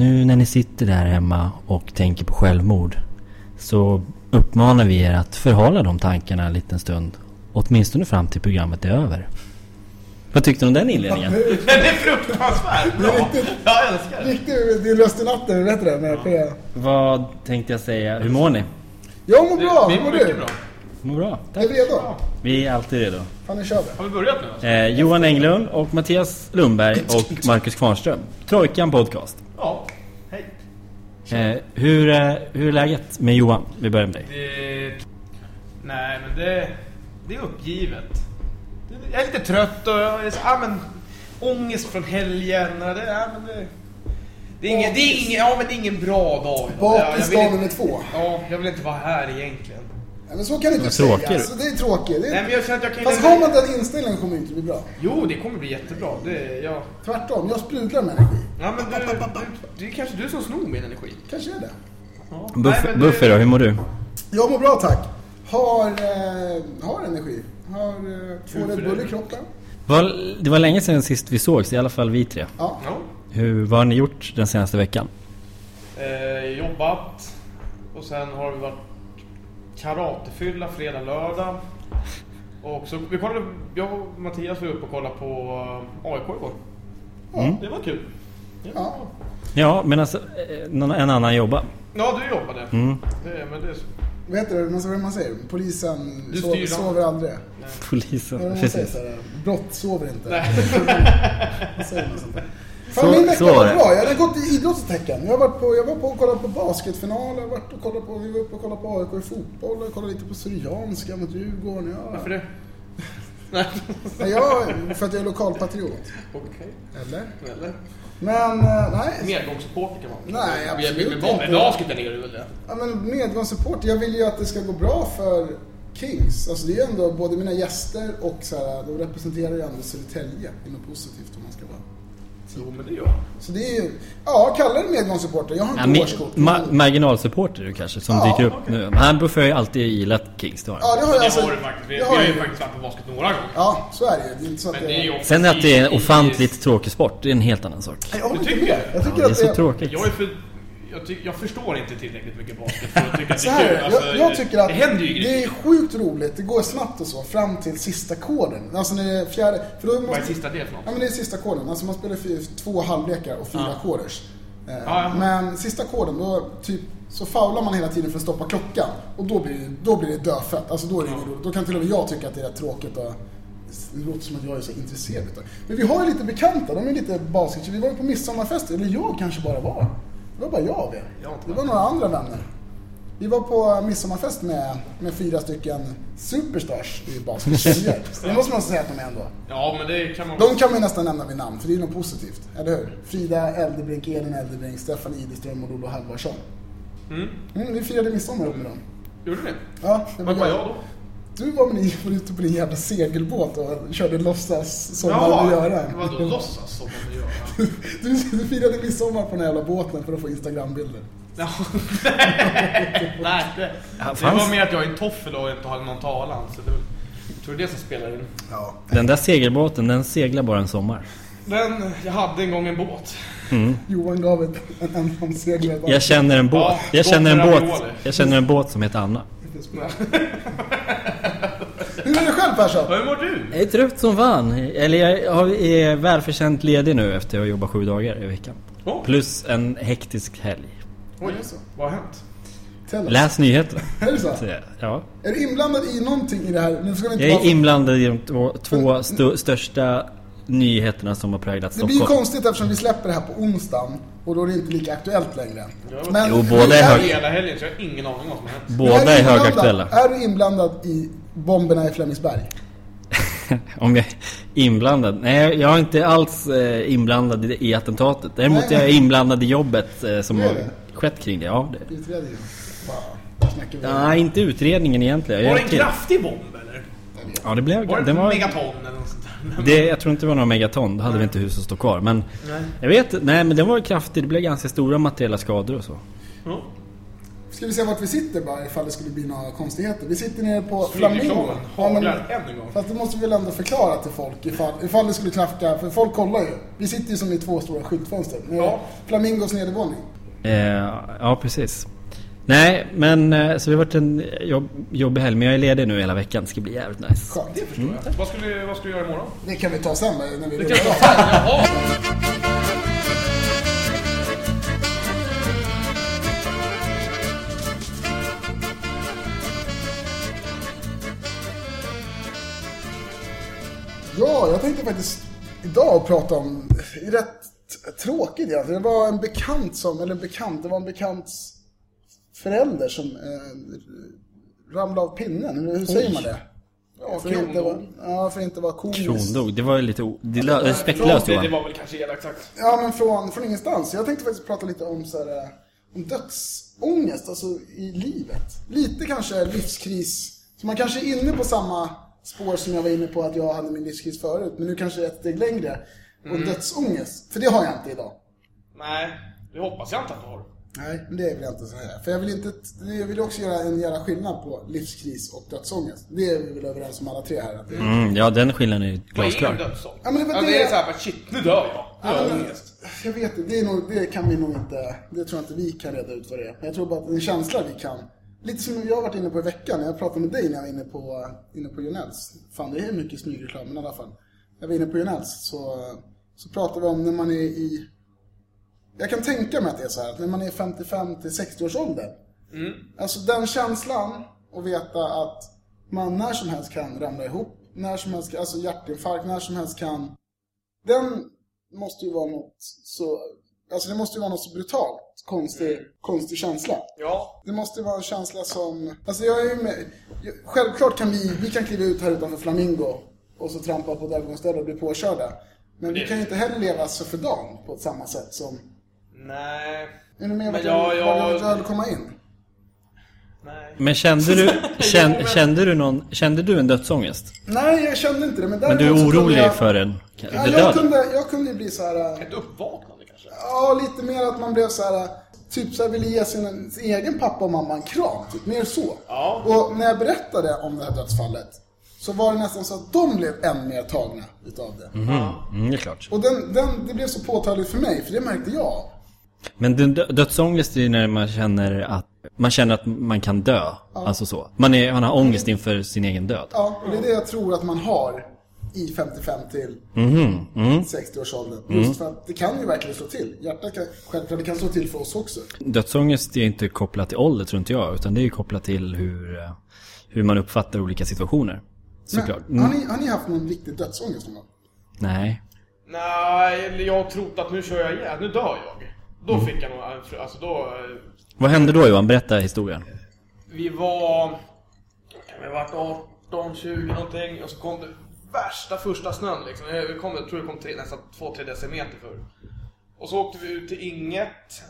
nu när ni sitter där hemma och tänker på självmord så uppmanar vi er att förhålla de tankarna en liten stund. Åtminstone fram till programmet är över. Vad tyckte du om den inledningen? Den är fruktansvärt bra! Jag älskar det! Riktigt, det är Lust i natten, vet du det? Med P. Vad tänkte jag säga? Hur mår ni? Jag mår bra, Vi hur mår mår mycket du? bra. Mår bra. Är vi redo? Vi är alltid redo. Fan, nu kör vi. Har vi börjat nu alltså? Eh, Johan Englund och Mattias Lundberg och Marcus Kvarnström. Trojkan Podcast. Ja. Hej. Eh, hur, eh, hur är läget med Johan? Vi börjar med dig. Det... Nej, men det... Det är uppgivet. Jag är lite trött och jag är så... Ja, men... Ångest från helgen och det... Ja, men det... Det är ingen, det är ingen, ja men det är ingen bra dag. idag. Jag- jag Bakis vill dag inte- nummer två. Ja, jag vill inte vara här egentligen. Ja, men så kan du inte Vad säga. tråkig du. Alltså, det är tråkigt. Det Nej är... men jag känner att jag kan Fast har man den inställningen kommer det inte bli bra. Jo, det kommer bli jättebra. Det, jag... Tvärtom, jag sprudlar med energi. Ja men du, du, det är kanske du som snor min energi. Kanske är det. Ja. Buff, Nej, det- Buffer då, hur mår du? Jag mår bra tack. Har, eh, har energi. Har eh, två Red Bull i kroppen. Var, det var länge sedan sist vi sågs, i alla fall vi tre. Ja. Ja. Hur, vad har ni gjort den senaste veckan? Eh, jobbat. Och sen har vi varit karatefylla fredag, lördag. Och så, vi kollade, jag och Mattias var uppe och kollade på eh, AIK igår. Mm. Det var kul. Ja. Ja, men alltså, eh, en annan jobbar. Ja, du jobbade. Mm. Det, men det, det? Man- Vad man säger? Polisen Du sover, sover aldrig. Polisen, Ja, man säger precis. brott sover inte. Nej. Vad säger man sånt där? Fan, Så- min vecka var var det. bra. Jag hade gått i idrottens tecken. Jag, har varit på, jag var på och kollade på basketfinal, jag varit och kollat på, vi var uppe och kollade på AIK i fotboll, jag kollade lite på Syrianska mot Djurgården. Ja. Varför det? Nej. Nej, jag, för att jag är lokalpatriot. Okej. Eller? Eller? Men, eh, nej. Medgångssupporter kan man Nej, absolut inte. Med basket är det väl det? Ja, men medgångssupporter, jag vill ju att det ska gå bra för Kings. Alltså det är ju ändå både mina gäster och så här, de representerar ju ändå Södertälje i något positivt om man ska vara. Jo, men det gör jag. Så det är ju, ja, kalla det medgångssupporter. Jag har Ja, inte mi- årskort. ma- marginalsupporter du kanske, som Ja, dyker upp okej. nu. Men han Buffer har ju alltid gillat Kings, det har han. Ja, det har jag Det alltså. har du faktiskt. Vi, det vi har har ju jag. faktiskt varit på basket några gånger. Ja, så är det ju. Det är inte så det är Sen att det är en i- i- ofantligt tråkig sport, det är en helt annan sak. Nej, jag inte tycker det? Jag tycker Ja, det är så det, tråkigt. Jag är för... Jag, ty, jag förstår inte tillräckligt mycket basket för att tycka att det är kul. Alltså, jag, jag tycker att det händer ju det är sjukt roligt. Det går snabbt och så fram till sista koden. Alltså när det är fjärde... För då Vad är måste, sista det för något? Ja men det är sista koden. Alltså man spelar två halvlekar och fyra Ja. quarters. Eh, ja. Men sista koden då typ så faular man hela tiden för att stoppa klockan. Och då blir det, då blir det dödfött. Alltså då är det roligt. Då kan till och med jag tycka att det är rätt tråkigt. Och, det låter som att jag är så intresserad utav Men vi har ju lite bekanta, de är lite basket. Vi var ju på midsommarfest, eller jag kanske bara var. Det var bara jag och det. Jag Det var några andra vänner. Vi var på midsommarfest med, med fyra stycken superstars i basket, tjejer. Det måste man säga att de är ändå. Ja, men det kan man... De kan man ju nästan nämna vid namn, för det är något positivt. Eller hur? Frida Eldebrink, Elin Eldebrink, Stefan Ideström och Lollo Halvarsson. Mm. Mm, vi firade midsommar ihop med dem. Gjorde ni? Ja, det Vad var jag då? Du var med var ute på din jävla segelbåt och körde låtsas sommar Jaha, med Göran. Vadå låtsas som man gör? Du, du firade midsommar på den här jävla båten för att få Instagrambilder. Ja. Nej, det, det var mer att jag är en toffel och inte har någon talan. Så det, jag tror det är det som spelar in. Ja. Den där segelbåten, den seglar bara en sommar. Men jag hade en gång en båt. Johan gav ett, en ensamseglare. Jag känner en båt. Ja, Jag känner en båt. Jag känner en båt som heter Anna. Hur är det själv Persson? Hur mår du? Jag är trött som fan. Eller jag är välförtjänt ledig nu efter att ha jobbat sju dagar i veckan. Oh. Plus en hektisk helg. Oj, Är det så? vad har hänt? Läs nyheterna. Är det så? Ja. Är du inblandad i någonting i det här? Nu ska vi inte Jag är vara- inblandad i de två, två stu- största nyheterna som har präglat Det blir ju Stockholm. konstigt eftersom vi släpper det här på onsdagen och då är det inte lika aktuellt längre. Men Jo, båda är men hög- Hela helgen så jag har ingen aning om vad som hänt. Båda är högaktuella. Är du inblandad i bomberna i Flemingsberg? Om jag är inblandad? Nej, jag är inte alls eh, inblandad i, attentatet. Däremot Nej. är jag inblandad i jobbet eh, som har skett kring det. Ja, det. Utredningen? Nej, inte utredningen egentligen. Jag Var det en kraftig bomb eller? Ja, det blev... Var det den en var, megaton eller något sånt där? det, jag tror inte det var några megaton. Då hade vi inte hus att stå kvar. Men jag vet Nej, men den var kraftig. Det blev ganska stora materiella skador och så. Ja. Ska vi se vart vi sitter bara ifall det skulle bli några konstigheter. Vi sitter nere på Flamingo. Ja, men, fast det måste vi väl ändå förklara till folk ifall, ifall det skulle klafka. För folk kollar ju. Vi sitter ju som i två stora skyltfönster. Ja. Flamingos nedervåning. Eh, ja, precis. Nej, men eh, så det har varit en jobb, jobbig helg. Men jag är ledig nu hela veckan. Det ska bli jävligt nice. Skönt. Det förstår jag. Vad ska, du, vad ska du göra imorgon? Det kan vi ta sen när vi Det rullar kan jag ta Jaha! Ja, jag tänkte faktiskt idag prata om, rätt tråkigt egentligen. Det var en bekant som, eller en bekant, det var en bekants förälder som eh, ramlade av pinnen. Hur, hur säger man det? Ja, för krondog. inte vara, ja, för inte vara komiskt. Krondog, det var ju lite o- det lö- respektlöst Det, det Johan. var väl kanske elakt sagt. Ja, men från, från ingenstans. Jag tänkte faktiskt prata lite om, så här, eh, om dödsångest, alltså i livet. Lite kanske livskris. Så man kanske är inne på samma spår som jag var inne på att jag hade min livskris förut. Men nu kanske ett steg längre. Och dödsångest. För det har jag inte idag. Nej, det hoppas jag inte att du har. Nej, men det vill jag inte säga. För jag vill, inte, jag vill också göra en jävla skillnad på livskris och dödsångest. Det är vi väl överens om alla tre här. Att det, Mm, ja, den skillnaden är ju Vad är en glasklar. dödsång? Ja, men det var ja, det- det är såhär, bara, shit, nu dör jag. Jag men-. Jag vet inte, det, är nog, det kan vi nog inte, det tror jag inte vi kan reda ut vad det är. Men jag tror bara att det är en känsla vi kan. Lite som jag har varit inne på i veckan, jag pratade med dig när jag var inne på, inne på Jonells. Fan, det är mycket smygreklam, men i alla fall. När jag var inne på Jonells så, så pratade vi om när man är i... Jag kan tänka mig att det är så här, att när man är 55 till 60 års ålder. Alltså den känslan att veta att man när som helst kan ramla ihop, när som helst, alltså hjärtinfarkt, när som helst kan den måste ju vara något så... Alltså det måste ju vara något så brutalt konstig, konstig känsla. Ja, Det måste vara en känsla som... Alltså jag är ju med... jag- Självklart kan vi, vi kan kliva ut här utanför Flamingo och så trampa på ett övergångsställe och bli påkörda. Men vi kan ju inte heller leva så för dagen på ett samma sätt som... nej, Är du med Men vart jag- jag, vill komma in? nej. Men kände du, kände, kände du någon, kände du en dödsångest? Nej, jag kände inte det. Men, Men du är orolig jag, för en Ja, jag, kunde, jag kunde ju bli så här... äh, Ett uppvaknande? Ja, lite mer att man blev så här, typ så här ville ge sin, sin egen pappa och mamma en kram, typ mer så. Ja. Och när jag berättade om det här dödsfallet så var det nästan så att de blev än mer tagna utav det. Mm, det är klart. Och den, den, det blev så påtagligt för mig, för det märkte jag. Men dödsångest är ju när man känner att man känner att man kan dö. Alltså så. Man, är, man har ångest inför sin egen död. Ja, och det är det jag tror att man har i 55 till Mhm, mm. 60 års ålder. Just för att det kan ju verkligen slå till. Hjärtat kan, självklart, det kan slå till för oss också. Dödsångest är inte kopplat till ålder tror inte jag. Utan det är ju kopplat till hur, eh, hur man uppfattar olika situationer. Såklart. Men, har, Mm. ni, har ni haft någon riktig dödsångest någon gång? Nej. Nej, eller jag har trott att nu kör jag ihjäl, nu dör jag. Då fick jag nog, fr- alltså då... eh, Vad hände då Johan? Berätta historien. Vi var... Kan vi varit 18, 20 någonting och så kom det värsta första snön liksom. Jag, kom, jag tror det kom tre, nästan 2-3 decimeter för. Och så åkte vi ut till inget.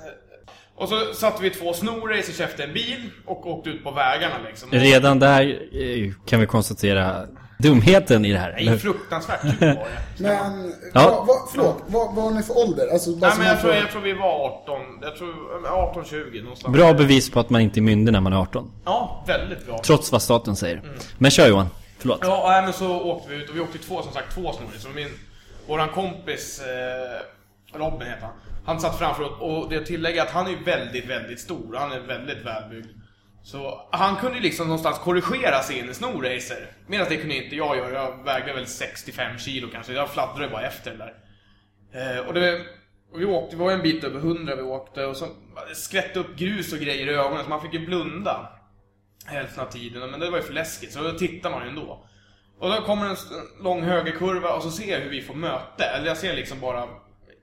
Och så satte vi två snorracers efter en bil och åkte ut på vägarna liksom. Redan där eh, kan vi konstatera dumheten i det här. nej, fruktansvärt kul var det. Men, Ja. vad, vad, förlåt, vad, har ni för ålder? Alltså, Nej men jag tror, jag tror vi var 18, jag tror 18-20 någonstans. Bra bevis på att man inte är myndig när man är 18. Ja, väldigt bra. Trots vad staten säger. Men kör Johan. Förlåt. Ja, nej, men så åkte vi ut och vi åkte två, som sagt, två snorris. Och min, våran kompis, eh, Robin heter han. Han satt framför oss och det tillägget att han är väldigt, väldigt stor. Han är väldigt välbyggd. Så han kunde ju liksom någonstans korrigera sin snorracer. Medan det kunde inte jag göra. Jag vägde väl 65 kilo kanske. Jag fladdrade bara efter det där. Eh, och det, och vi åkte, vi var en bit över 100 vi åkte och så det skvätte upp grus och grejer i ögonen så man fick ju blunda hälften av tiden. Men det var ju för läskigt så då tittar man ju ändå. Och då kommer en lång högerkurva och så ser jag hur vi får möte. Eller jag ser liksom bara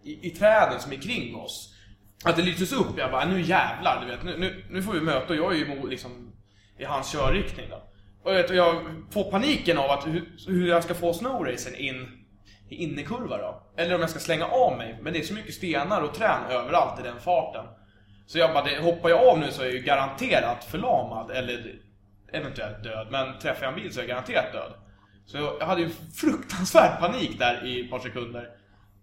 i, i träden som är kring oss. Att det lyses upp. Jag bara, nu jävlar, du vet. Nu, nu, nu får vi möte och jag är ju liksom i hans körriktning då. Och jag, vet, och jag får paniken av att hur, hur jag ska få snowracen in i innerkurva då. Eller om jag ska slänga av mig. Men det är så mycket stenar och trän överallt i den farten. Så jag bara, det, hoppar jag av nu så är jag ju garanterat förlamad eller eventuellt död. Men träffar jag en bil så är jag garanterat död. Så jag hade ju fruktansvärd panik där i ett par sekunder.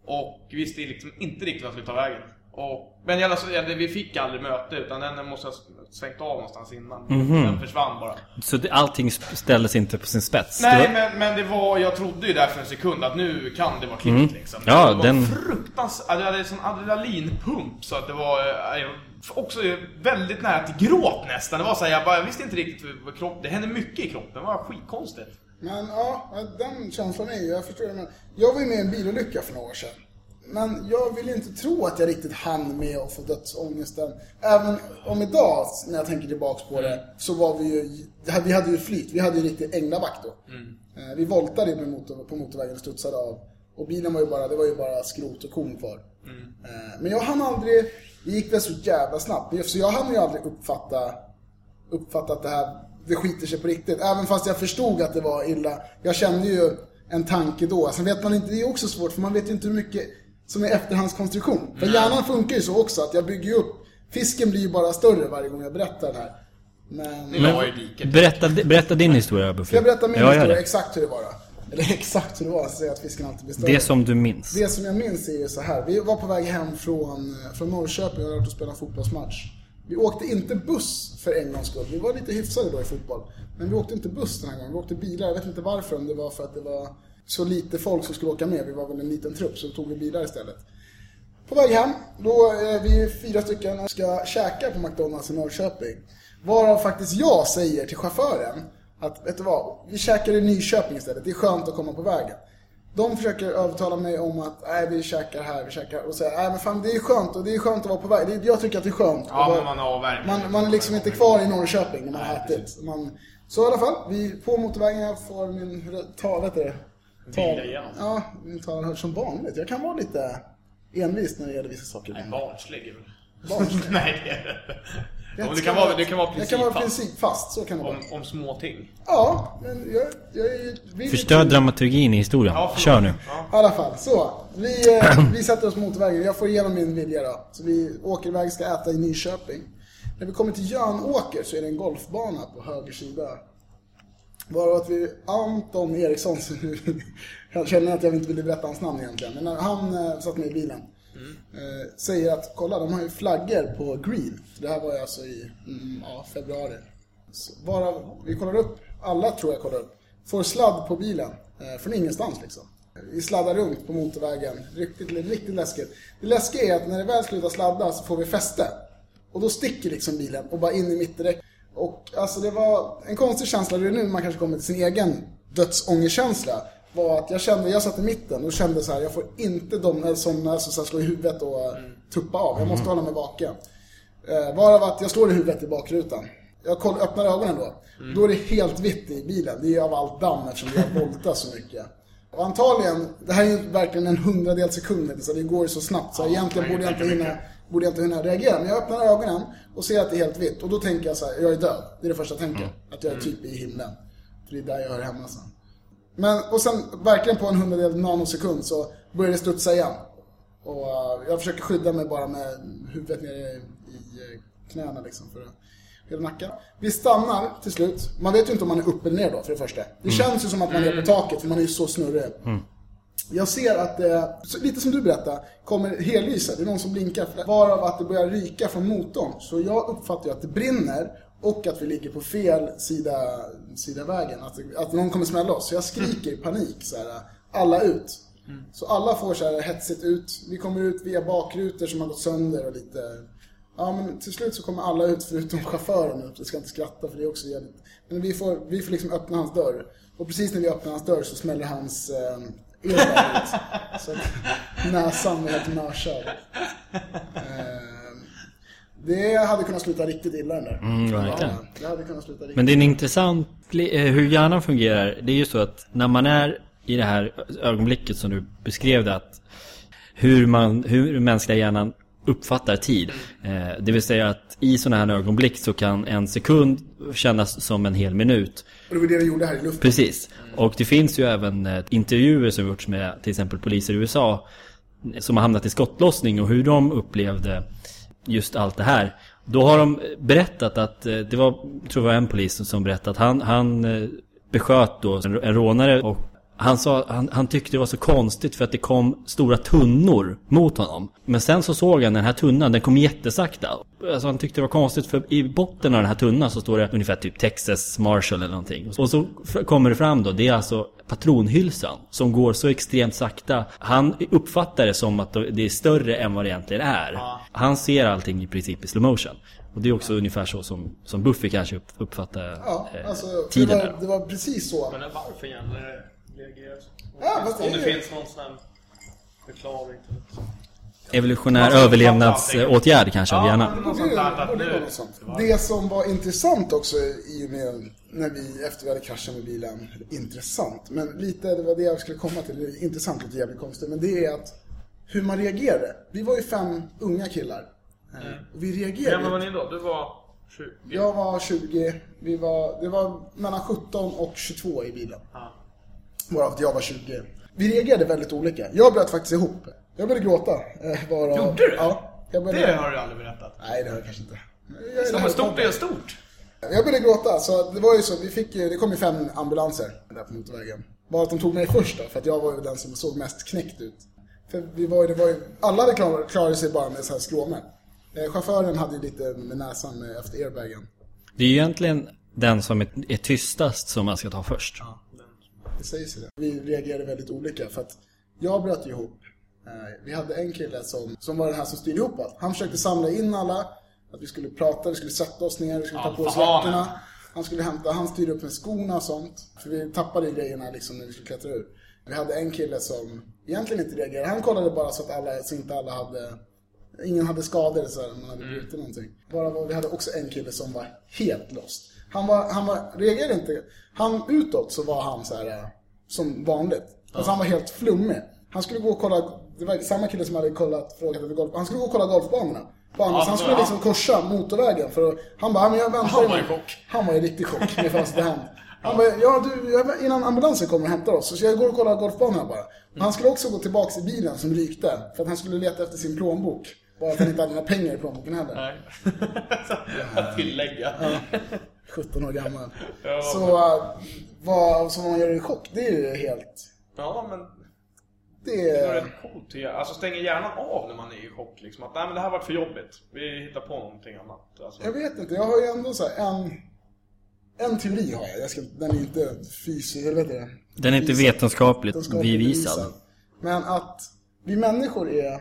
Och visste liksom inte riktigt vad jag skulle ta vägen. Och, men det- vi fick aldrig möte utan den måste ha svängt av någonstans innan. Mhm. Den försvann bara. Så det, allting ställdes inte på sin spets? Nej var- men, men det var, jag trodde ju där för en sekund att nu kan det vara klippt Mm. liksom. Ja, det var den- fruktansvärt, det hade en sån adrenalinpump så att det var eh, också väldigt nära till gråt nästan. Det var så här, jag, bara, jag visste inte riktigt vad kropp, det hände mycket i kroppen, det var skitkonstigt. Men ja, den känslan är ju, jag förstår det. Men jag var ju med i en bilolycka för några år sedan. Men jag vill inte tro att jag riktigt hann med att få dödsångesten. Även om idag, när jag tänker tillbaks på det, så var vi ju, vi hade ju flyt. Vi hade ju riktig änglavakt då. Eh, Vi voltade motor, på motorvägen och studsade av. Och bilen var ju bara, det var ju bara skrot och korn kvar. Eh, Men jag hann aldrig, det gick väl så jävla snabbt. Så jag hann ju aldrig uppfatta uppfatta att det här, det skiter sig på riktigt. Även fast jag förstod att det var illa. Jag kände ju en tanke då. Sen vet man inte, det är också svårt för man vet ju inte hur mycket som är efterhandskonstruktion. För hjärnan funkar ju så också att jag bygger ju upp, fisken blir ju bara större varje gång jag berättar den här. Men... Diket. Berätta, berätta din historia Buffy. Ska jag berätta min Ja, gör historia det. exakt hur det var då? Eller exakt hur det var, så säger jag att fisken alltid blir större. Det som du minns. Det som jag minns är ju så här. Vi var på väg hem från, från Norrköping och hade varit och spelat fotbollsmatch. Vi åkte inte buss för en gångs skull. Vi var lite hyfsade då i fotboll. Men vi åkte inte buss den här gången. Vi åkte bilar. Jag vet inte varför. Om det var för att det var så lite folk som skulle åka med. Vi var väl en liten trupp så tog vi bilar istället. På väg hem, då är vi fyra stycken och ska käka på McDonalds i Norrköping. Varav faktiskt jag säger till chauffören att, vet du vad, vi käkar i Nyköping istället. Det är skönt att komma på vägen. De försöker övertala mig om att, nej vi käkar här, vi käkar och säger, nej men fan det är skönt och det är skönt att vara på väg. Jag tycker att det är skönt. Ja men man avvärmer. man, man är liksom inte kvar i Norrköping när man har ätit. Man, så i alla fall, vi på motorvägen, jag får min rö- ta, vet du igenom. Ja, min tal hörs som vanligt. Jag kan vara lite envis när det gäller vissa saker. Nej, barnslig är väl... Barnslig. Nej det är det Ja, det kan vara, det kan vara Jag kan vara principfast. principfast, så kan det vara. Om, om små ting. Ja, men jag, jag är... Förstör dramaturgin i historien. Ja. Kör nu. Ja. I alla fall, så. Vi, eh, vi sätter oss på motorvägen. Jag får igenom min vilja då. Så vi åker iväg, ska äta i Nyköping. När vi kommer till Jönåker så är det en golfbana på höger sida. Bara att vi, Anton Eriksson, som jag känner att jag inte ville berätta hans namn egentligen. Men när han eh, satt med i bilen. Mm. Eh, säger att kolla, de har ju flaggor på green. Det här var ju alltså i mm, ja, februari. Så bara, vi kollar upp, alla tror jag kollar upp, får sladd på bilen. Eh, från ingenstans liksom. Vi sladdar runt på motorvägen. Riktigt, riktigt läskigt. Det läskiga är att när det väl slutar sladda så får vi fäste. Och då sticker liksom bilen och bara in i mittdäck. Och alltså det var en konstig känsla, det är nu man kanske kommer till sin egen dödsångerkänsla. Var att jag kände, jag satt i mitten och kände så här, jag får inte domna som alltså, så här, slå i huvudet och eh, tuppa av. Jag måste hålla mig vaken. Eh, varav att jag slår i huvudet i bakrutan. Jag koll, öppnar ögonen då. Då är det helt vitt i bilen. Det är av allt damm eftersom vi har voltat så mycket. Och antagligen, det här är ju verkligen en hundradel sekund, så det går ju så snabbt. Så egentligen borde jag inte hinna borde jag inte hinna reagera. Men jag öppnar ögonen och ser att det är helt vitt. Och då tänker jag så här, jag är död. Det är det första jag tänker. Att jag är typ i himlen. För det är där jag hör hemma sen. Men, och sen verkligen på en hundradel nanosekund så börjar det studsa igen. Och eh, jag försöker skydda mig bara med huvudet nere i, i eh, knäna liksom för att hela nacken. Vi stannar till slut. Man vet ju inte om man är upp eller ner då för det första. Det känns ju som att man är på taket för man är ju så snurrig. Jag ser att det, så lite som du berättade, kommer hellysa. Det är någon som blinkar. Varav att det börjar ryka från motorn. Så jag uppfattar ju att det brinner och att vi ligger på fel sida, sida vägen. Att, att någon kommer smälla oss. Så jag skriker i panik så här, alla ut. Så alla får så här hetsigt ut. Vi kommer ut via bakrutor som har gått sönder och lite... Ja men till slut så kommer alla ut förutom chauffören ut. Jag ska inte skratta för det är också jävligt... Men vi får, vi får liksom öppna hans dörr. Och precis när vi öppnar hans dörr så smäller hans eh, elbär ut. Så att näsan är helt mörsad. Eh, det hade kunnat sluta riktigt illa den där. Mm, verkligen. Ja, det hade kunnat sluta riktigt Men det är en intressant... eh, Hur hjärnan fungerar. Det är ju så att när man är i det här ögonblicket som du beskrev det att hur, man, hur mänskliga hjärnan uppfattar tid. Eh, det vill säga att i sådana här ögonblick så kan en sekund kännas som en hel minut. Och det var det vi gjorde här i luften. Precis. Och det finns ju även eh, intervjuer som gjorts med till exempel poliser i USA som har hamnat i skottlossning och hur de upplevde just allt det här. Då har de berättat att, eh, det var, tror jag var en polis som berättade att han, han eh, besköt då en en rånare och han sa, han, han tyckte det var så konstigt för att det kom stora tunnor mot honom. Men sen så såg han den här tunnan, den kom jättesakta. Alltså han tyckte det var konstigt för i botten av den här tunnan så står det ungefär typ Texas Marshall eller någonting. Och så kommer det fram då, det är alltså patronhylsan som går så extremt sakta. Han uppfattar det som att det är större än vad det egentligen är. Han ser allting i princip i slow motion. Och det är också ungefär så som, som Buffy kanske upp, uppfattar Ja, eh, alltså, det, tiden var, där. det var precis så. Men varför gäller det reagera så? Ja, Om det det finns någon sån här förklaring till det. Evolutionär överlevnadsåtgärd kanske av hjärnan. Det något sånt. Det som var intressant också i och med när vi, efter vi hade kraschat med bilen, intressant, men lite, det var det jag skulle komma till, det är intressant låter jävligt konstigt, men det är att hur man reagerade. Vi var ju fem unga killar. Eh, Och vi Hur gamla var reagerade. ni då? Du var 20? Jag var 20, vi var, det var mellan 17 och 22 i bilen. Ja. Varav jag var 20. Vi reagerade väldigt olika. Jag bröt faktiskt ihop. Jag började gråta. eh, Varav, Gjorde du? Ja. Jag började, Det har du aldrig berättat. Nej, det har jag kanske inte. Jag, Som är stort är stort. jag började gråta, så det var ju så, vi fick ju, det kom ju fem ambulanser där på motorvägen. Bara att de tog mig först då, för att jag var ju den som såg mest knäckt ut. För vi var ju, det var ju, alla hade klarat, klarat sig bara med så här skråmar. Eh, chauffören hade ju lite med näsan med, efter airbagen. Det är ju egentligen den som är, är tystast som man ska ta först. Det sägs ju det. Vi reagerade väldigt olika för att jag bröt ihop. Eh, Vi hade en kille som, som var den här som styrde ihop allt. Han försökte samla in alla, att vi skulle prata, vi skulle sätta oss ner, vi skulle ta på oss jackorna. Han skulle hämta, han styrde upp med skorna och sånt. För vi tappade grejerna liksom när vi skulle klättra ur. Vi hade en kille som egentligen inte reagerade. Han kollade bara så att alla, så inte alla hade Ingen hade skador så här, man hade brutit någonting. Bara vi hade också en kille som var helt lost. Han var, han var, reagerade inte. Han utåt så var han så här eh, som vanligt. Alltså han var helt flummig. Han skulle gå och kolla, det var samma kille som hade kollat, frågat efter golf. Han skulle gå och kolla golfbanorna. På andra, Ja, han skulle ja. liksom korsa motorvägen för att, han bara, "Ja, men jag väntar. Han var i med." chock. Han var i riktig chock med fast hand. Han bara, ja du, innan ambulansen kommer och hämtar oss, så jag går och kollar golfbanorna bara. Och Han skulle också gå tillbaks i bilen som rykte, för att han skulle leta efter sin plånbok. Bara att han inte hade några pengar i plånboken heller. Nej. Att tillägga. 17 år gammal. Ja, Så uh, vad som man gör i chock, det är ju helt... Ja, men Det det är är... rätt coolt. Alltså stänger hjärnan av när man är i chock liksom. Att nej men det här var för jobbigt. Vi hittar på någonting annat. Alltså. Jag vet inte, jag har ju ändå så här en... En teori har jag, jag ska, den är inte fysisk, eller vet du det? Den är inte Bevisad. vetenskapligt Vetenskapligt bevisad. Men att vi människor är...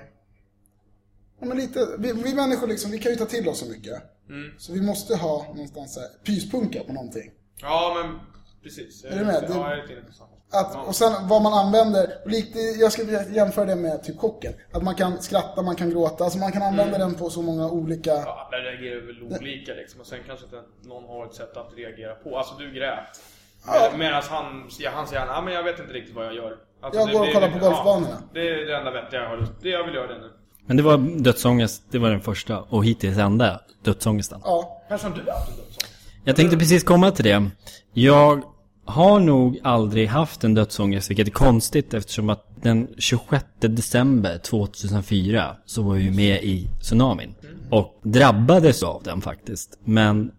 Ja, men lite, vi, vi människor liksom, vi kan ju ta till oss så mycket. Mm. Så vi måste ha någonstans här, pyspunka på någonting. Ja men precis. Är du med? Ja, Det- jag är på samma. Att, och sen vad man använder, lite, jag skulle jämföra det med typ chocken. Att man kan skratta, man kan gråta, alltså man kan använda den på så många olika... Ja, alla reagerar väl olika liksom. Och sen kanske inte någon har ett sätt att reagera på. Alltså du grät. Ja. Med, Medan han, ja, han säger ja, men jag vet inte riktigt vad jag gör. Alltså, Jag går och kollar på golfbanorna. Ja, det är det enda vettiga jag har lust Det jag vill göra det nu. Men det var dödsångest, det var den första och hittills enda dödsångesten. Ja, Kanske har du haft en dödsångest? Jag tänkte precis komma till det. Jag har nog aldrig haft en dödsångest, vilket är konstigt eftersom att den 26 december 2004 så var jag ju med i tsunamin. Och drabbades av den faktiskt. Men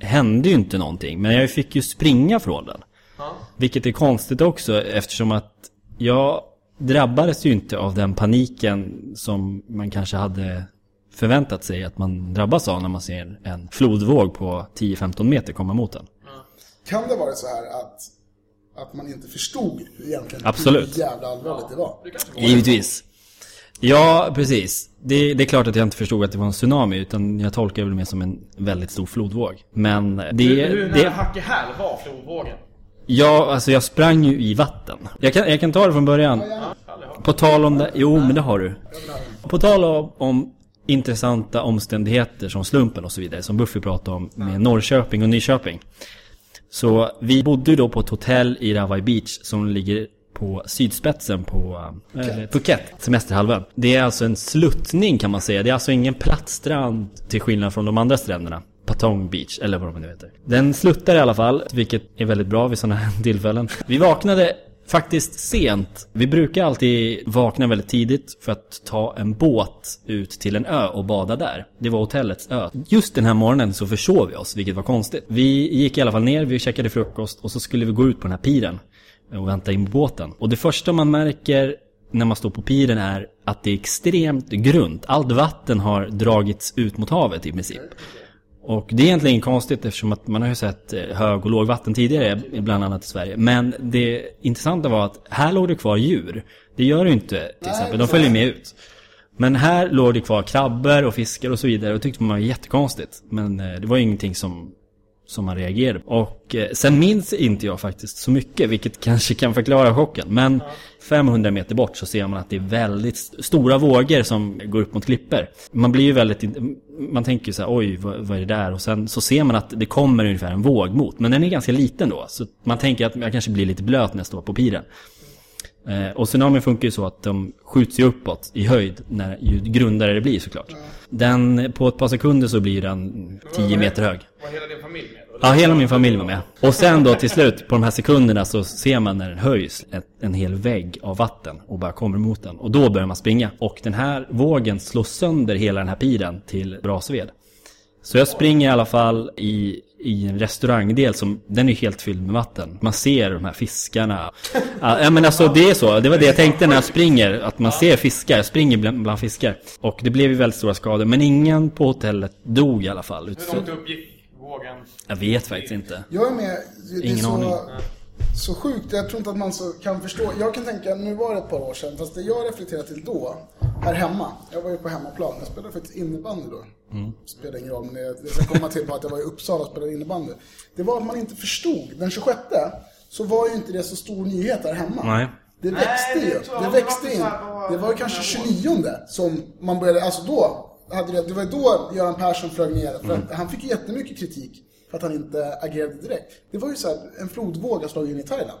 hände ju inte någonting. Men jag fick ju springa från den. Vilket är konstigt också eftersom att jag drabbades ju inte av den paniken som man kanske hade förväntat sig att man drabbas av när man ser en flodvåg på 10-15 meter komma mot en. kan det vara så här att, att man inte förstod egentligen Absolut. hur jävla allvarligt det var? Det Givetvis. Ja, precis. Det, det är klart att jag inte förstod att det var en tsunami utan jag tolkar det mer som en väldigt stor flodvåg. Men det... Hur, hur nära det Hacke häl var flodvågen? Ja, alltså jag sprang ju i vatten. Jag kan, jag kan ta det från början. På tal om det, jo men det har du. På tal om, om intressanta omständigheter som slumpen och så vidare, som Buffy pratade om med Norrköping och Nyköping. Så vi bodde ju då på ett hotell i Ravai Beach som ligger på sydspetsen på eh, Phuket, semesterhalvön. Det är alltså en sluttning kan man säga. Det är alltså ingen platt strand till skillnad från de andra stränderna. Patong Beach, eller vad de nu heter. Den sluttar i alla fall, vilket är väldigt bra vid sådana här tillfällen. Vi vaknade faktiskt sent. Vi brukar alltid vakna väldigt tidigt för att ta en båt ut till en ö och bada där. Det var hotellets ö. Just den här morgonen så försov vi oss, vilket var konstigt. Vi gick i alla fall ner, vi käkade frukost och så skulle vi gå ut på den här piren. och vänta in båten. Och det första man märker när man står på piren är att det är extremt grunt. Allt vatten har dragits ut mot havet i princip. Och det är egentligen inget konstigt eftersom att man har ju sett eh, hög och lågvatten tidigare, bland annat i Sverige. Men det intressanta var att här låg det kvar djur. Det gör det ju inte till exempel, de följer med ut. Men här låg det kvar krabbor och fiskar och så vidare och tyckte man var jättekonstigt. Men eh, det var ju ingenting som, som man reagerade på. Och eh, sen minns inte jag faktiskt så mycket, vilket kanske kan förklara chocken. Men 500 meter bort så ser man att det är väldigt st- stora vågor som går upp mot klippor. Man blir ju väldigt... Man tänker så här, oj, vad, vad är det där? Och sen så ser man att det kommer ungefär en våg mot. Men den är ganska liten då. Så man tänker att jag kanske blir lite blöt när jag står på piren. Eh, och tsunamin funkar ju så att de skjuts ju uppåt i höjd när, ju grundare det blir såklart. Den, på ett par sekunder så blir den 10 meter hög. Var hela din familj med? Ja, hela min familj var med. Och sen då till slut, på de här sekunderna så ser man när den höjs ett, en hel vägg av vatten och bara kommer mot den. Och då börjar man springa. Och den här vågen slår sönder hela den här piren till brasved. Så jag springer i alla fall i, i en restaurangdel som, den är helt fylld med vatten. Man ser de här fiskarna. Ja, men alltså det är så. Det var det jag tänkte när jag springer. Att man ser fiskar. Jag springer bland, bland fiskar. Och det blev ju väldigt stora skador. Men ingen på hotellet dog i alla fall. Hur långt upp gick vågen? Jag vet faktiskt inte. Jag är med. Det är Ingen så, aning. så sjukt. Jag tror inte att man så kan förstå. Jag kan tänka, nu var det ett par år sedan, fast det jag reflekterar till då, här hemma. Jag var ju på hemmaplan. Jag spelade faktiskt innebandy då. Mm. Spelar ingen roll, men det, ska komma till på att jag var i Uppsala och spelade innebandy. Det var att man inte förstod. Den 26 så var ju inte det så stor nyhet här hemma. Nej. Det Nej, växte det ju. Det växte var in. Det var ju kanske 29 som man började, alltså då, hade det, det var då Göran Persson flög ner. För Mm. att han fick jättemycket kritik för att han inte agerade direkt. Det var ju så här, en flodvåg har slagit in i Thailand.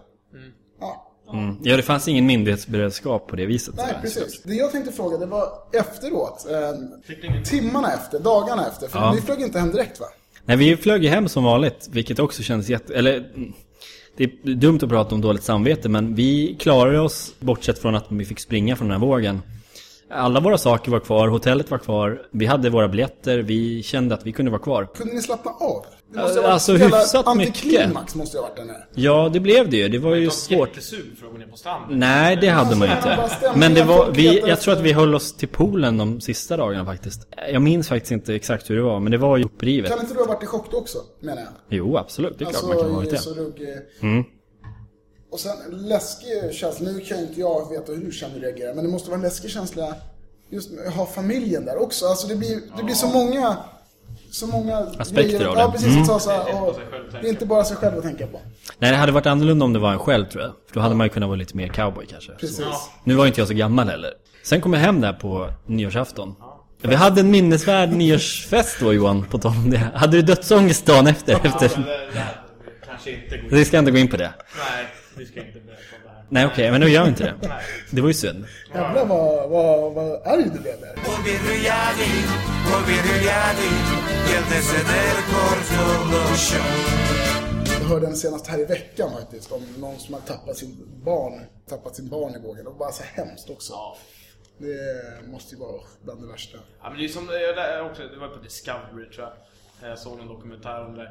Ja. Mm. Ja, det fanns ingen myndighetsberedskap på det viset. Nej, precis. Det jag tänkte fråga, det var efteråt. Eh, timmarna efter, dagarna efter. För Ja. ni flög inte hem direkt va? Nej, vi flög ju hem som vanligt, vilket också känns jätte... Eller... mm, Det är dumt att prata om dåligt samvete, men vi klarade oss, bortsett från att vi fick springa från den här vågen. Alla våra saker var kvar, hotellet var kvar, vi hade våra biljetter, vi kände att vi kunde vara kvar. Kunde ni slappna av? Det måste ju ha varit Alltså, hyfsat antiklimax måste ju ha varit där nere. Ja, det blev det ju. Det var ju svårt. jättesug för att gå ner på stranden. Nej, det hade man ju Alltså, inte. Men det var, vi, jag tror att vi höll oss till poolen de sista dagarna faktiskt. Jag minns faktiskt inte exakt hur det var, men det var ju upprivet. Kan inte du ha varit i chock då också, menar jag? Jo, absolut. Det är klart Alltså, man kan ha varit så det. Mm. Och sen en läskig känsla, nu kan ju inte jag veta hur Känny reagerar, men det måste vara en läskig känsla just med att ha familjen där också. Alltså det blir, det blir så många... Så många Aspekter av det. Ja, precis. Mm. Så, så, Det är inte och, bara sig själv att tänka det är inte bara sig själv att tänka på. Nej, det hade varit annorlunda om det var en själv tror jag. För då hade man ju kunnat vara lite mer cowboy kanske. Precis. Ja. Nu var inte jag så gammal heller. Sen kom jag hem där på nyårsafton. Vi hade en minnesvärd nyårsfest då Johan, på tal om det. Hade du dödsångest dagen efter? Ja, det, det här kanske inte går in. Vi ska inte gå in på det. Nej, vi ska inte berätta om det här. Nej okej, men nu gör vi inte det. Nej. Det var ju synd. Jävlar vad, vad, vad arg du blev där. Jag hörde den senast här i veckan faktiskt om någon som har tappat sin barn, tappat sin barn i vågen. Det var bara så hemskt också. Det måste ju vara bland det värsta. Ja, men det är som, jag också, det var på Discovery tror jag. Jag såg en dokumentär om det.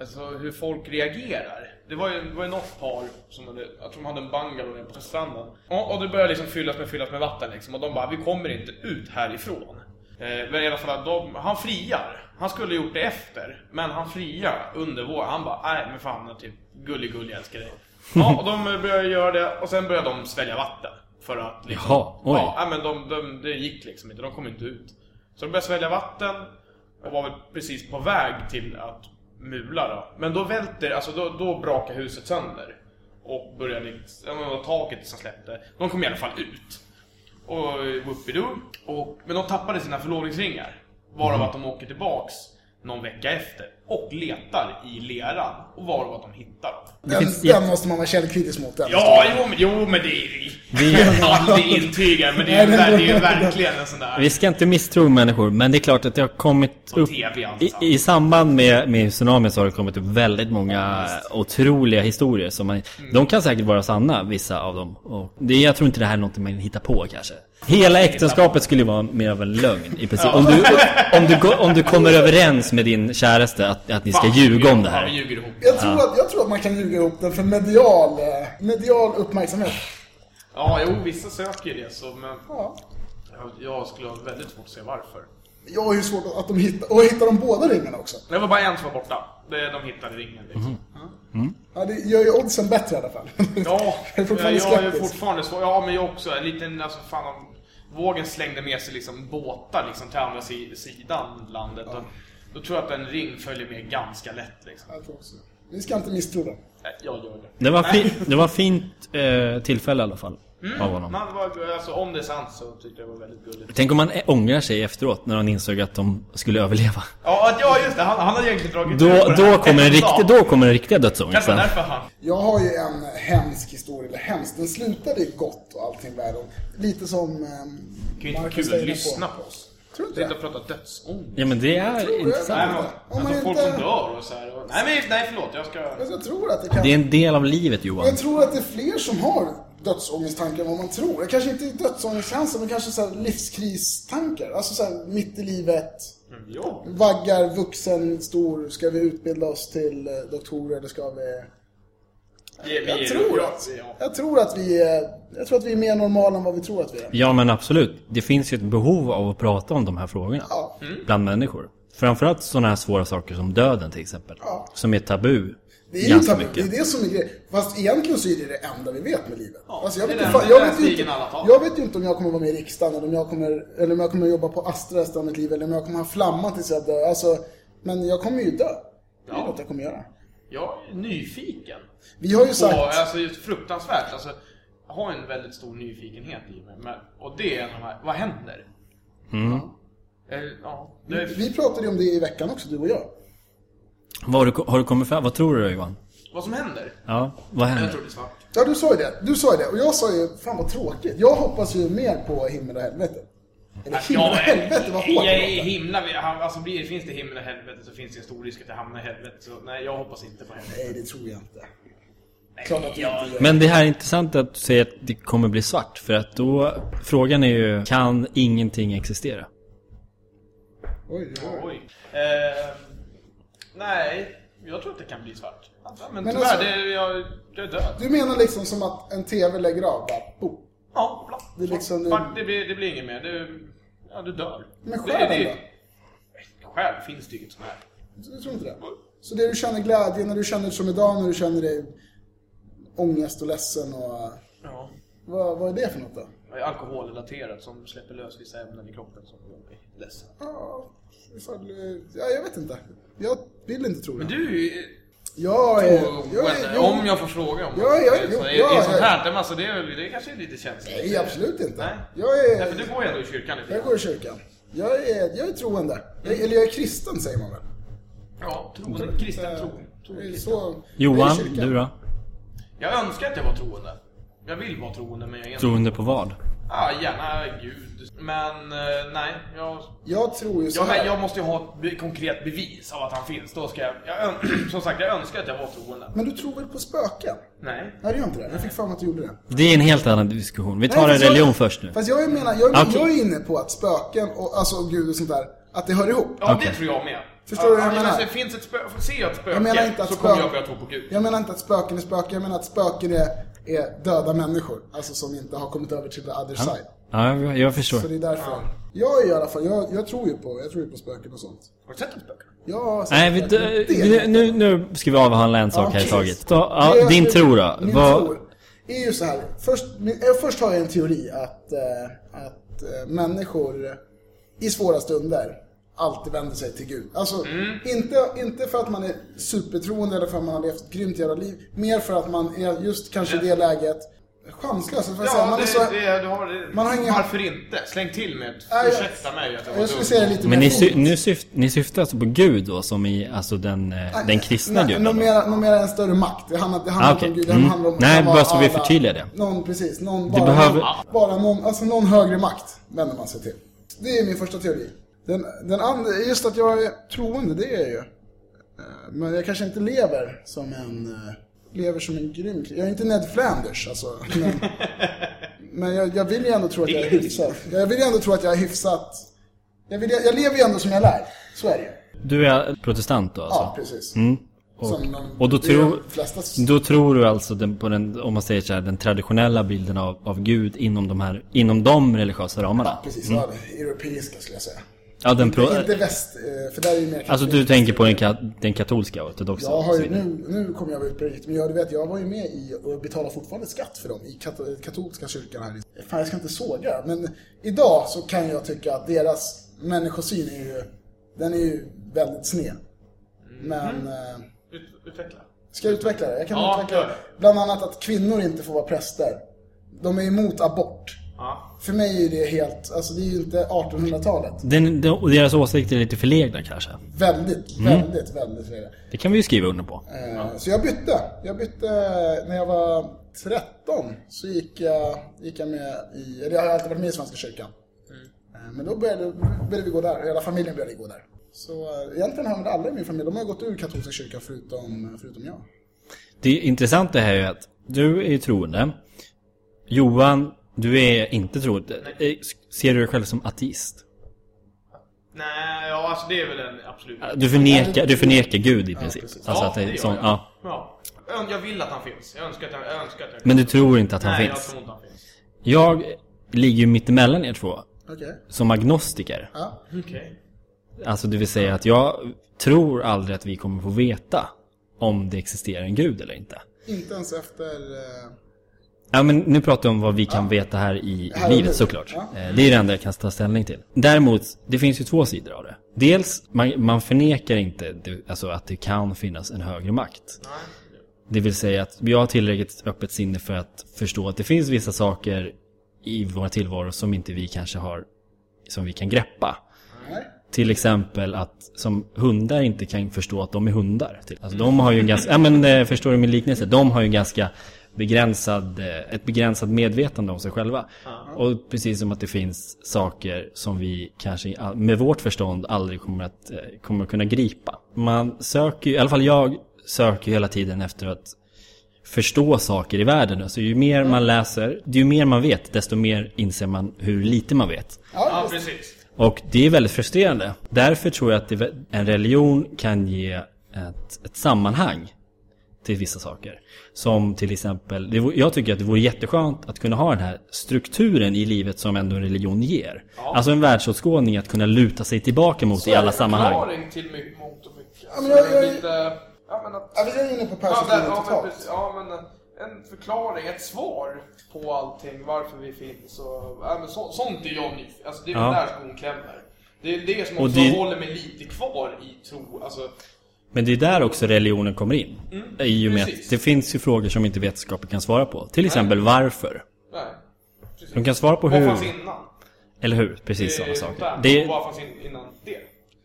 Alltså hur folk reagerar. Det var ju, det var ju något par som hade, jag tror de hade en bungalow nere på stranden. Och, och det började liksom fyllas med, fyllas med vatten liksom. Och de bara, vi kommer inte ut härifrån. Eh, men i alla fall, de, han friar. Han skulle gjort det efter. Men han friar under vår. Han bara, nej men fan, typ gullig gullig älskar dig. Ja, och de började göra det och sen började de svälja vatten. För att liksom, Jaha, oj. Ja, men de, de, det gick liksom inte, de kom inte ut. Så de började svälja vatten och var väl precis på väg till att mula då. Men då välter, alltså då, då brakar huset sönder. Och började, ja men det var taket som släppte. De kom i alla fall ut. Och whoopidoo. Och, men de tappade sina förlovningsringar. Varav att de åker tillbaks någon vecka efter. Och letar i leran. Och varav att de hittar dem. Den, finns den jätte- måste man vara källkritisk mot. Den Ja, jo, jo men det är... Vi- Jag aldrig intyga, men det är, ju det är ju verkligen en sån där... Vi ska inte misstro människor, men det är klart att det har kommit På upp... TV I, alltså. I samband med, med tsunamin så har det kommit upp väldigt många otroliga historier som man, De kan säkert vara sanna, vissa av dem. Och det, jag tror inte det här är något man hittar på kanske. Hela äktenskapet skulle ju vara mer av en lögn i princip. Om, du, om, du, om du kommer överens med din käraste att, att ni ska Fan, ljuga om det här. ihop. Jag tror, att, jag tror att man kan ljuga ihop den för medial, eh, medial uppmärksamhet. Ja, jo, vissa söker det så, men Ja. jag, jag skulle ha väldigt svårt att se varför. Jag har ju svårt att de hittar, och hittar de båda ringarna också. Det var bara en som var borta. Det, de hittade ringen liksom. Ja, det gör ju oddsen bättre i alla fall. Ja, Jag är fortfarande jag är fortfarande svår. Ja, men jag också. En liten, alltså fan om vågen slängde med sig liksom båtar liksom till andra si, sidan landet. Och, då tror jag att en ring följer med ganska lätt liksom. Jag tror också. Vi ska inte misstro det. Nej, jag gör det. Det var, fi, det var fint eh, tillfälle i alla fall. Av honom. Man var, alltså, om det är sant så tyckte jag det var väldigt gulligt. Tänk om man ångrar sig efteråt när han insåg att de skulle överleva. Ja, att- ja just det. Han, han hade egentligen dragit Då, här då, kommer en dag. riktiga, då kommer den riktiga Kanske dödsångesten. därför han... Jag har ju en hemsk historia, eller hemskt. Den slutade ju gott och allting där. Och lite som eh, Det kan ju inte vara Marcus kul att lyssna på oss. Tror du inte Sitta och prata dödsångest. Ja men det är intressant. Nej, men, Om man alltså folk inte- som dör och så här. Och, nej, men, nej, förlåt. Jag ska... Alltså, jag tror att det kan... Det är en del av livet Johan. Jag tror att det är fler som har dödsångesttankar än vad man tror. Det kanske inte är dödsångestcancer, men kanske så här livskristankar. Alltså så här, mitt i livet, Ja. vaggar, vuxen, stor. Ska vi utbilda oss till eh, doktorer eller ska vi... Jag tror att, ja. jag tror att vi är, jag tror att vi är mer normala än vad vi tror att vi är. Ja men absolut. Det finns ju ett behov av att prata om de här frågorna. Ja. Bland människor. Framförallt sådana här svåra saker som döden till exempel. Ja. Som är tabu. Det är ju tabu, det är det som är grejen. Fast egentligen så är det det enda vi vet med livet. alltså vet inte, vet inte, jag vet ju inte om jag kommer vara med i riksdagen eller om jag kommer, eller om jag kommer jobba på Astra resten av mitt liv eller om jag kommer ha flamma tills jag dör. Alltså, men jag kommer ju dö. Det är Ja. något jag kommer göra. Jag är nyfiken. Vi har ju På, sagt... alltså just fruktansvärt. Alltså, jag har en väldigt stor nyfikenhet i mig. Men, och det är en av de här, vad händer? Mm. Eh, ja, det är, Vi pratade ju om det i veckan också, du och jag. Vad har, du, har du kommit fram? Vad tror du då, Johan? vad som händer? Ja, vad Jag händer? tror det är svart. Ja, du sa ju det. Du sa ju det. Och jag sa ju, fan vad tråkigt. Jag hoppas ju mer på himmel och helvete. Eller himmel och helvete, vad hårt jag, det är låter. himla, alltså blir, finns det himmel och helvete så finns det en stor risk att jag hamnar i helvete. Så nej, jag hoppas inte på helvete. Nej, det tror jag inte. Ja. Men det här är intressant att du säger att det kommer bli svart. För att då, frågan är ju, kan ingenting existera? Oj, oj. Oj. Eh, nej, jag tror att det kan bli svart. Ja, men, Men tyvärr, alltså- det, jag, jag är död. Du menar liksom som att en TV lägger av, bara boom. Ja, bra. Det liksom- det, blir, det blir inget mer. Det, ja, du dör. Men Det- själen det- då? Själ finns det ju inget som är. Du tror inte det? Så det du känner glädje, när du känner som idag, när du känner dig ångest och ledsen och... Ja. Vad, vad är det för något då? Det är alkoholrelaterat som släpper lös vissa ämnen i kroppen som gör mig ledsen. Ja, ifall, ja, jag vet inte. Jag vill inte tro det. Men du, Jag är well, jo, om jag får fråga om Ja, ja, så jo, är, ja, är sånt ja. här, alltså, det, är, det kanske är lite känsligt. Nej, absolut inte. Nej. Jag är... Nej, för du går ju ändå i kyrkan lite Jag går i kyrkan. Jag är, jag är troende. Jag, eller jag är kristen säger man väl? Ja, troende, kristen tro. Är tro. Så, Johan, du då? Jag önskar att jag var troende. Jag vill vara troende, men jag är inte. Troende på vad? Ja, gärna Gud. Men eh, nej, jag... Jag tror ju så Ja, här. men jag måste ju ha ett konkret bevis av att han finns. Då ska jag... jag som sagt, jag önskar att jag var troende. Men du tror väl på spöken? Nej. Nej, det gör inte det. Jag fick fram att du gjorde det. Det är en helt annan diskussion. Vi tar Nej, en fast jag- religion först nu. Fast jag menar, jag, Okej. jag är inne på att spöken och alltså Gud och sånt där, att det hör ihop. Ja, Okej. det tror jag med. Förstår du vad jag Ja, menar? Alltså, finns ett spö... Ser jag ett spöke Jag menar inte att så kommer spö- jag börja tro på Gud. Jag menar inte att spöken är spöken, jag menar att spöken är, är döda människor. Alltså som inte har kommit över till the other side. Ja, jag, jag förstår. Så det är därför. Jag är i alla fall, jag, jag tror ju på, jag tror ju på spöken och sånt. Har du sett ett spöke? Jag har sett Nej, vi, det. nu, nu, ska vi avhandla en sak Ja, här i taget. Ja, Det- din tro då? Min Vad- tro är ju så här. Först, min, eh, först har jag en teori att, eh, att eh, människor i svåra stunder alltid vänder sig till Gud. Alltså, Mm. inte, inte för att man är supertroende eller för att man har levt ett grymt jävla liv. Mer för att man är just kanske i det läget chanslös. Jag säga. Ja, Man det, är så, det, du har, det, Man har ingen- Varför inte? Släng till med jag- Ursäkta mig att jag jag skulle säga lite Men ni, sy, nu syft, ni syftar alltså på Gud då, som i alltså den, eh, den kristna Nej, guden? Någon då? mer, någon mer en större makt. Det handlar, det handlar Ah, inte om. Gud, det Mm. handlar om... Nej, bara så vi förtydligar det. Någon, precis. Någon, bara, behöver- någon, bara någon, alltså någon högre makt vänder man sig till. Det är min första teori. Den, den andra, just att jag är troende, det är jag ju. Eh, Men jag kanske inte lever som en... eh, Lever som en grym Jag är inte Ned Flanders, alltså. Men, Men jag, jag vill ju ändå tro att jag är hyfsat. Jag vill ju ändå tro att jag är hyfsat... Jag, vill, jag lever ju ändå som jag lär. Så är det ju. Du är protestant då alltså? Ja, precis. Mm. Och, de, och då, tror, då tror du alltså den, på den, om man säger så här, den traditionella bilden av, av Gud inom de här, inom de religiösa ramarna? Precis, ja, det europeiska skulle jag säga. Ja, den pro, Inte, inte väst, eh, för där är ju mer alltså du tänker på den, ka- den katolska ortodoxa? Jag har ju, nu, nu kommer jag ut på riktigt, men jag, du vet, jag var ju med i och betalar fortfarande skatt för dem i kat- katolska kyrkan här. Fan, jag ska inte såga, men idag så kan jag tycka att deras människosyn är ju, den är ju väldigt sned. Men, eh, Ut, utveckla. ska jag utveckla det? Jag kan Ja, utveckla det. bland annat att kvinnor inte får vara präster. De är emot abort. Ja. För mig är det helt, alltså det är ju inte 1800-talet. Den, den, och deras åsikter är lite förlegna kanske? Väldigt, Mm. väldigt, väldigt redan. Det kan vi ju skriva under på. Eh, Så jag bytte. Jag bytte när jag var 13 så gick jag, gick jag med i, eller jag har alltid varit med i Svenska kyrkan. Eh, Men då började, började vi gå där, hela familjen började gå där. Så eh, egentligen har alla i min familj, de har gått ur katolska kyrkan förutom, förutom jag. Det intressanta här är ju att du är ju troende. Johan, du är inte troende. Eh, Ser du dig själv som ateist? Nej, ja alltså det är väl en absolut... Du förnekar, du förnekar Gud i princip. precis. alltså ja, att det är sån, jag. ja. ja. Jag vill att han finns. Jag önskar att jag, jag, önskar att jag Men du tror inte att han Nej, finns? jag tror inte han finns. Jag ligger ju mittemellan er två. Okej. Som agnostiker. Ja. Okej. Alltså det vill säga att jag tror aldrig att vi kommer få veta om det existerar en gud eller inte. Inte ens efter... Ja men nu pratar jag om vad vi kan veta här i Här livet såklart. Ja. Eh, Det är det enda jag kan ta ställning till. Däremot, det finns ju två sidor av det. Dels, man, man förnekar inte det, alltså att det kan finnas en högre makt. Nej. Det vill säga att vi har tillräckligt öppet sinne för att förstå att det finns vissa saker i våra tillvaro som inte vi kanske har, som vi kan greppa. Nej. Till exempel att som hundar inte kan förstå att de är hundar. Alltså de har ju en ganska, ja men eh, förstår du min liknelse? De har ju en ganska begränsad, eh, ett begränsat medvetande om sig själva. Och precis som att det finns saker som vi kanske med vårt förstånd aldrig kommer att, eh, kommer att kunna gripa. Man söker ju, i alla fall jag söker hela tiden efter att förstå saker i världen. Så ju mer man läser, ju mer man vet, desto mer inser man hur lite man vet. Ja, precis. Och det är väldigt frustrerande. Därför tror jag att en religion kan ge ett, ett sammanhang till vissa saker. Som till exempel, det, vore- jag tycker att det vore jätteskönt att kunna ha den här strukturen i livet som ändå en religion ger. Alltså en världsåskådning att kunna luta sig tillbaka mot i alla sammanhang. Förklaring till my- mångt och mycket. Ja, men jag- jag- lite... Ja, men att... ja, vi är inne på Ja, där, ja, ja, men, totalt. ja, men en förklaring, ett svar på allting, varför vi finns och... Ja, men så, sånt är jag nyfiken Alltså det är väl Ja. där skon klämmer. Det är det som också det- håller mig lite kvar i tro, alltså... Men det är där också religionen kommer in. I och med att precis. det finns ju frågor som inte vetenskapen kan svara på. Till exempel varför. Nej. Precis. De kan svara på Vad hur. fanns innan? Eller hur? Precis sådana saker. där. Det, Vad fanns in, innan det?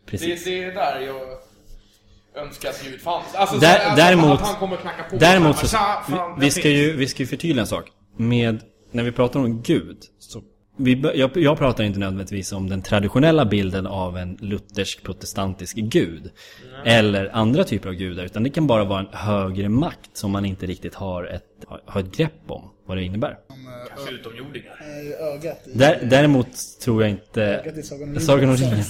Precis. Det, det är där jag önskar att Gud fanns. Alltså, Där- så, att, däremot- att han kommer knacka på. Däremot så, fan, vi, vi ska ju, vi ska ju förtydliga en sak. Med, när vi pratar om Gud, så vi, jag, jag pratar inte nödvändigtvis om den traditionella bilden av en luthersk protestantisk gud. Eller andra typer av gudar, utan det kan bara vara en högre makt som man inte riktigt har ett, har ett grepp om vad det innebär. Kanske utomjordingar. Där, däremot tror jag inte... Sagan om ringen.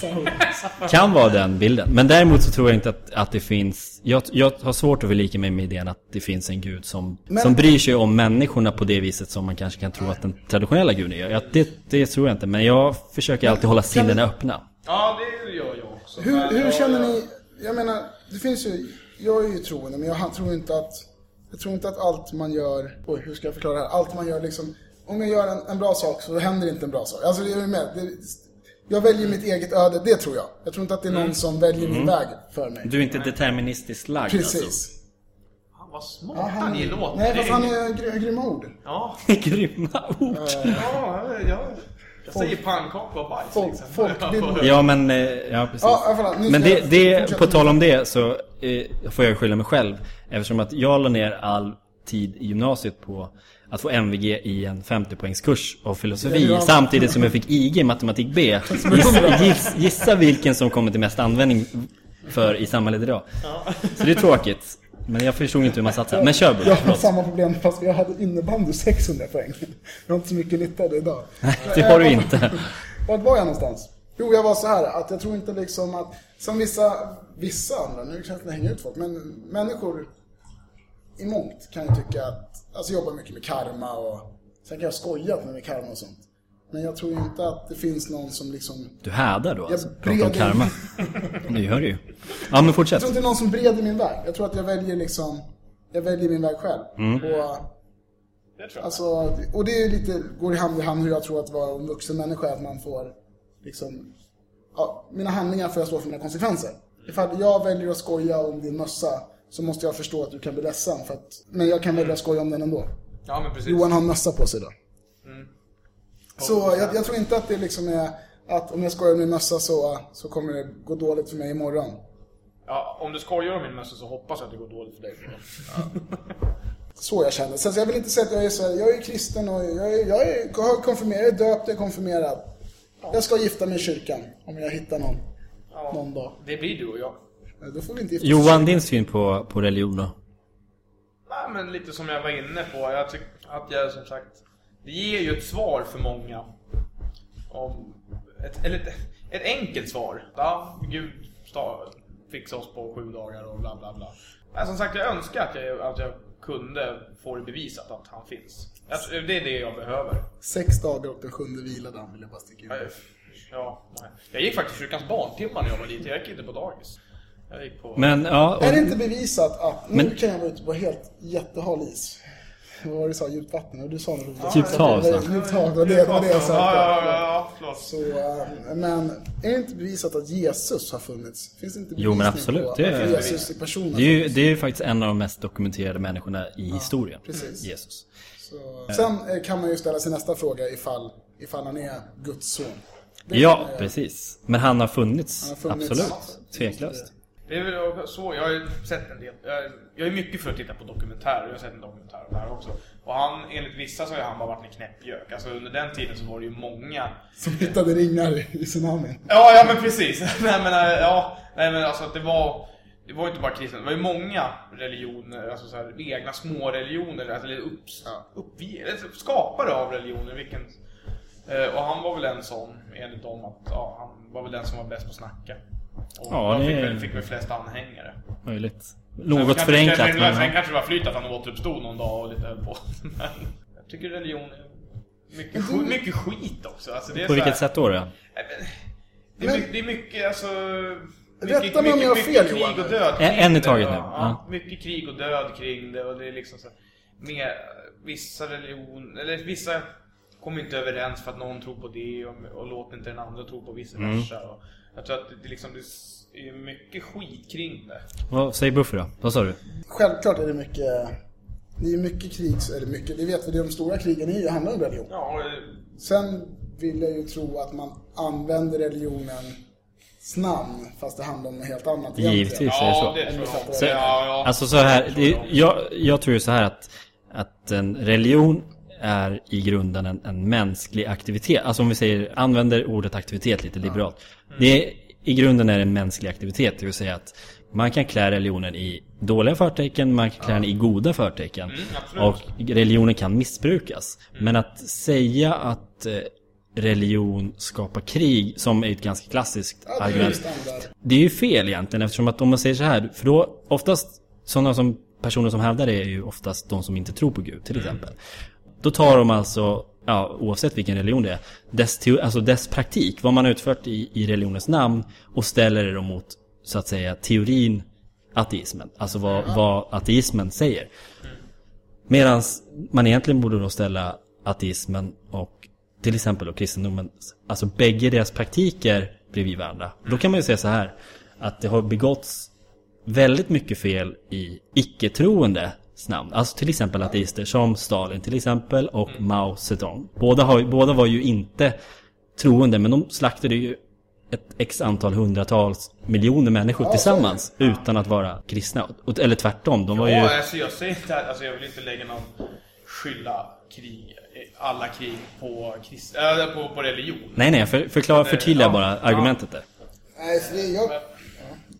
Kan vara den bilden. Men däremot så tror jag inte att, att det finns... Jag, jag har svårt att förlika mig med idén att det finns en gud som, Men- som bryr sig om människorna på det viset som man kanske kan tro att den traditionella guden gör. Ja, det, det tror jag inte. Men jag försöker alltid hålla sinnena öppna. Ja, det gör jag också. Hur, hur jag- känner ni? Jag menar, det finns ju... Jag är ju troende, men jag tror inte att... Jag tror inte att allt man gör... Oj, hur ska jag förklara det här? Allt man gör liksom... Om jag gör en, en bra sak så händer inte en bra sak. Alltså, jag är med. Det, jag väljer mitt eget öde, det tror jag. Jag tror inte att det är någon som väljer min väg för mig. Du är inte deterministiskt lagd Precis. Fan, vad smart Ja, han ger låt. nej, fast är- han är gry- grymma ord. Ja, alltså. Grymma ord. ja, ja. Jag säger pannkaka och bajs Folk- liksom. folkbildning. Ja men, eh, ja precis. Ja, förlåt, Men det, det på tal om det så eh, får jag skylla mig själv. Eftersom att jag la ner all tid i gymnasiet på att få MVG i en 50-poängskurs av filosofi Ja. samtidigt som jag fick IG i matematik B. Gissa, giss, gissa vilken som kommer till mest användning för i samhället idag. Så det är tråkigt. Men jag förstod inte hur man satsar. Men kör Bull, Jag har samma problem fast jag hade innebandy 600 poäng. Jag har inte så mycket nytta av det idag. Det har du inte. Vart var jag någonstans? Jo, jag var så här att jag tror inte liksom att, som vissa, vissa andra, nu kanske jag hänger ut folk, men människor i mångt kan ju tycka att, alltså jobbar mycket med karma och, sen kan jag skoja med, med karma och sånt. Men jag tror inte att det finns någon som liksom, Du hädar då alltså? Jag Pratar om karma. Nu hör du ju. Ja men jag fortsätt. tror inte det är någon som breder min väg. Jag tror att jag väljer liksom, jag väljer min väg själv. Mm. Och, Det jag. Alltså, och det är lite, går i hand i hand hur jag tror att vara en vuxen människa, att man får liksom, ja, mina handlingar får jag stå för mina konsekvenser. Ifall jag väljer att skoja om din mössa, så måste jag förstå att du kan bli ledsen, för att, men jag kan välja att skoja om den ändå. ja, men precis. Johan har en mössa på sig då. Så jag, jag tror inte att det liksom är, att om jag skojar om min mössa så, så kommer det gå dåligt för mig imorgon. Ja, om du skojar om min mössa så hoppas jag att det går dåligt för dig. Så jag känner. Sen så jag vill inte säga att jag är så här, jag är kristen och jag är, jag är konfirmerad, jag är döpt, jag är konfirmerad. Jag ska gifta mig i kyrkan om jag hittar någon, Ja, någon dag. det blir du och jag. Då får vi inte gifta. Johan, din syn på, på religion då? Nej, men lite som jag var inne på. Jag tycker att jag som sagt... Det ger ju ett svar för många. Om ett, eller ett, ett enkelt svar. Ja, Gud fixar oss på sju dagar och bla bla bla. Men som sagt, jag önskar att jag, att jag kunde få det bevisat att han finns. Jag, det är det jag behöver. Sex dagar och den sjunde vilade han, vill jag bara sticka in. Jag, ja, nej. jag gick faktiskt kyrkans barntimmar när jag var liten. Jag gick inte på dagis. Jag gick på... Men ja, och, Är det inte bevisat att, nu Men- kan jag vara ute på helt jättehal is. Vad var det du sa? Djupt vatten? Och du sa något roligt. Djupt hav, sa Djupt hav, det var det, det, var det jag sa. Ja, ja, ja, ja. Så, äh, men är det inte bevisat att Jesus har funnits? Finns det inte Jo, men absolut, på det är- Jesus i personen det är, ju, det är ju faktiskt en av de mest dokumenterade människorna i historien. precis. Jesus. Så, sen eh, kan man ju ställa sig nästa fråga ifall, ifall han är Guds son. Det Ja, man- precis. Men han har funnits, Han har funnits. absolut. Tveklöst. Det är väl så, jag har sett en del. Jag, är mycket för att titta på dokumentärer. Jag har sett en dokumentär om det här också. Och han, enligt vissa så har han bara varit en knäppgök. Alltså under den tiden så var det ju många... Som hittade ringar i tsunamin. Ja, ja men precis. nej men, äh, ja, nej men alltså att det var... Det var ju inte bara kristna, det var ju många religioner, alltså så här, egna små religioner, alltså, eller upp, upp, eller skapare av religioner, vilken... Eh, och han var väl en sån, enligt dem, att ja, han var väl den som var bäst på att snacka. Och Ja, han det fick, väl, fick väl flest anhängare. Möjligt. Sen Något kanske- förenklat, Sen, men sen kanske det var flyt att han återuppstod någon dag och lite höll på. Men jag tycker religion är mycket, sk- mycket skit också. Alltså, det är På så här- vilket sätt då? då? Det, är Men- mycket, det är mycket, alltså... Rätta mig om jag har fel, krig Johan. och död kring en i det, taget nu, Ja, ja. Mycket krig och död kring det och det är liksom så... Mer, vissa religion, eller vissa kommer inte överens för att någon tror på det och, och låter inte den andra tro på vice Mm. versa. Och jag tror att det, det, liksom, det är mycket skit kring det. Vad säger Buffy då? Vad sa du? Självklart är det mycket, det är mycket krig, eller mycket, det vet vi, de stora krigen är ju, handlar om religion. Ja, och, Sen vill jag ju tro att man använder religionens namn, fast det handlar om något helt annat egentligen. Givetvis är det så. ja det. Så, ja, ja. Alltså så här, det, jag, jag tror ju så här att, att en religion är i grunden en, en mänsklig aktivitet. Alltså om vi säger, använder ordet aktivitet lite liberalt. Det är, I grunden är det en mänsklig aktivitet, det vill säga att man kan klä religionen i dåliga förtecken, man kan klä den i goda förtecken. absolut. och religionen kan missbrukas. Men att säga att eh, religion skapar krig, som är ett ganska klassiskt Ja, det är argument. Det är ju fel egentligen eftersom att om man säger så här, för då oftast sådana som personer som hävdar det är ju oftast de som inte tror på Gud till exempel. Då tar de alltså, ja, oavsett vilken religion det är, dess, alltså dess praktik, vad man har utfört i, i religionens namn och ställer det mot, så att säga, teorin ateismen. Alltså vad, vad ateismen säger. Medan man egentligen borde då ställa ateismen och till exempel då kristendomen, alltså bägge deras praktiker bredvid varandra. Då kan man ju säga så här, att det har begåtts väldigt mycket fel i icke-troende namn. Alltså till exempel ateister som Stalin till exempel och Mao Zedong. Båda, har, ju- båda var ju inte troende men de slaktade ju ett x antal hundratals miljoner människor Ja, tillsammans utan att vara kristna. Eller tvärtom, de var ju... Ja, alltså jag säger inte, alltså jag vill inte lägga någon skylla krig, alla krig på, krist, äh, på, på religion. Nej nej, för, förklara, förtydliga Ja, bara ja. argumentet där. Nej, så det, jag, ja,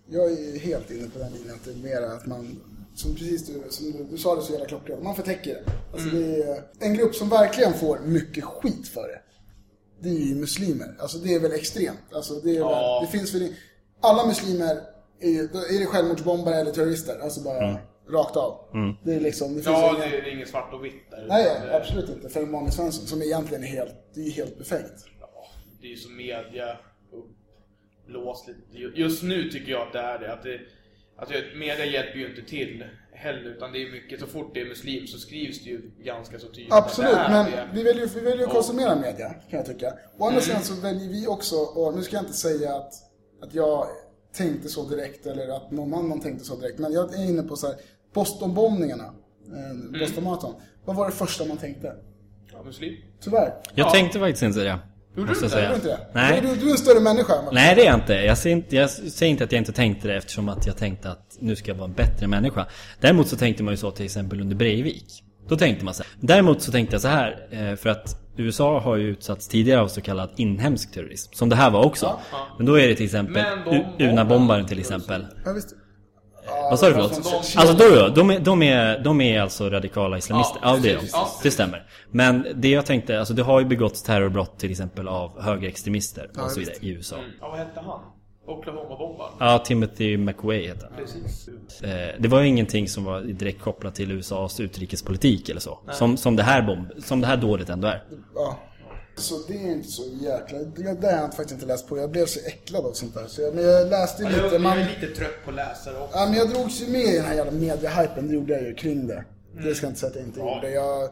jag är ju helt inne på den linjen att det är mer att man som precis du, som du, du sa det så jävla klockrent, man förtäcker det. Alltså det är en grupp som verkligen får mycket skit för det. Det är ju muslimer. Alltså det är väl extremt. Alltså det, är Ja. väl, det finns väl, alla muslimer är ju, är det självmordsbombare eller terrorister. Alltså bara rakt av. Det är liksom, det finns Ja, ingen... det är inget svart och vitt där. Nej, Det- absolut inte. För en vanlig Svensson som egentligen är helt, det är ju helt befängt. Ja, det är ju så media uppblåst lite. Ju- Just nu tycker jag att det är det. Att det att det- media hjälper ju inte till heller. Utan det är mycket, så fort det är muslim så skrivs det ju ganska så tydligt. Absolut, men det. vi väljer, vi väljer att konsumera media, kan jag tycka. Å andra sidan så väljer vi också, och nu ska jag inte säga att, att jag tänkte så direkt eller att någon annan tänkte så direkt, men jag är inne på så här, Bostonbombningarna, eh, Boston Marathon. Vad var det första man tänkte? Ja, muslim. Tyvärr. Jag Ja. tänkte faktiskt inte det. Gjorde du du inte det? Nej. Du, du är en större människa Nej det är jag inte. Jag säger inte, jag säger inte att jag inte tänkte det eftersom att jag tänkte att nu ska jag vara en bättre människa. Däremot så tänkte man ju så till exempel under Breivik. Då tänkte man så här. Däremot så tänkte jag så här. eh, För att USA har ju utsatts tidigare av så kallad inhemsk terrorism. Som det här var också. Men då är det till exempel de Una-bombaren till exempel. Ja, visst. Vad sa du förlåt? Alltså, de- då, då, de, är, de, är, de är alltså radikala islamister? Ja, Ja, det är de. Ja. Det stämmer. Men det jag tänkte, alltså det har ju begåtts terrorbrott till exempel av högerextremister och så vidare i USA. Ja, vad hette han? Oklahoma-bombaren? Ja, Timothy McWay heter han. Precis. Eh, Det var ju ingenting som var direkt kopplat till USAs utrikespolitik eller så. Som, som, det här bomb, som det här dådet ändå är. Ja. Så det är inte så jäkla... Det där har jag faktiskt inte läst på. Jag blev så äcklad av sånt där. Så jag, men jag läste lite. jag, Man, jag är lite trött på läsare också. ja, men jag drogs ju med i den här jävla mediehypen. Det gjorde jag ju kring det. Det ska jag inte säga att jag inte Ja. gjorde. Jag,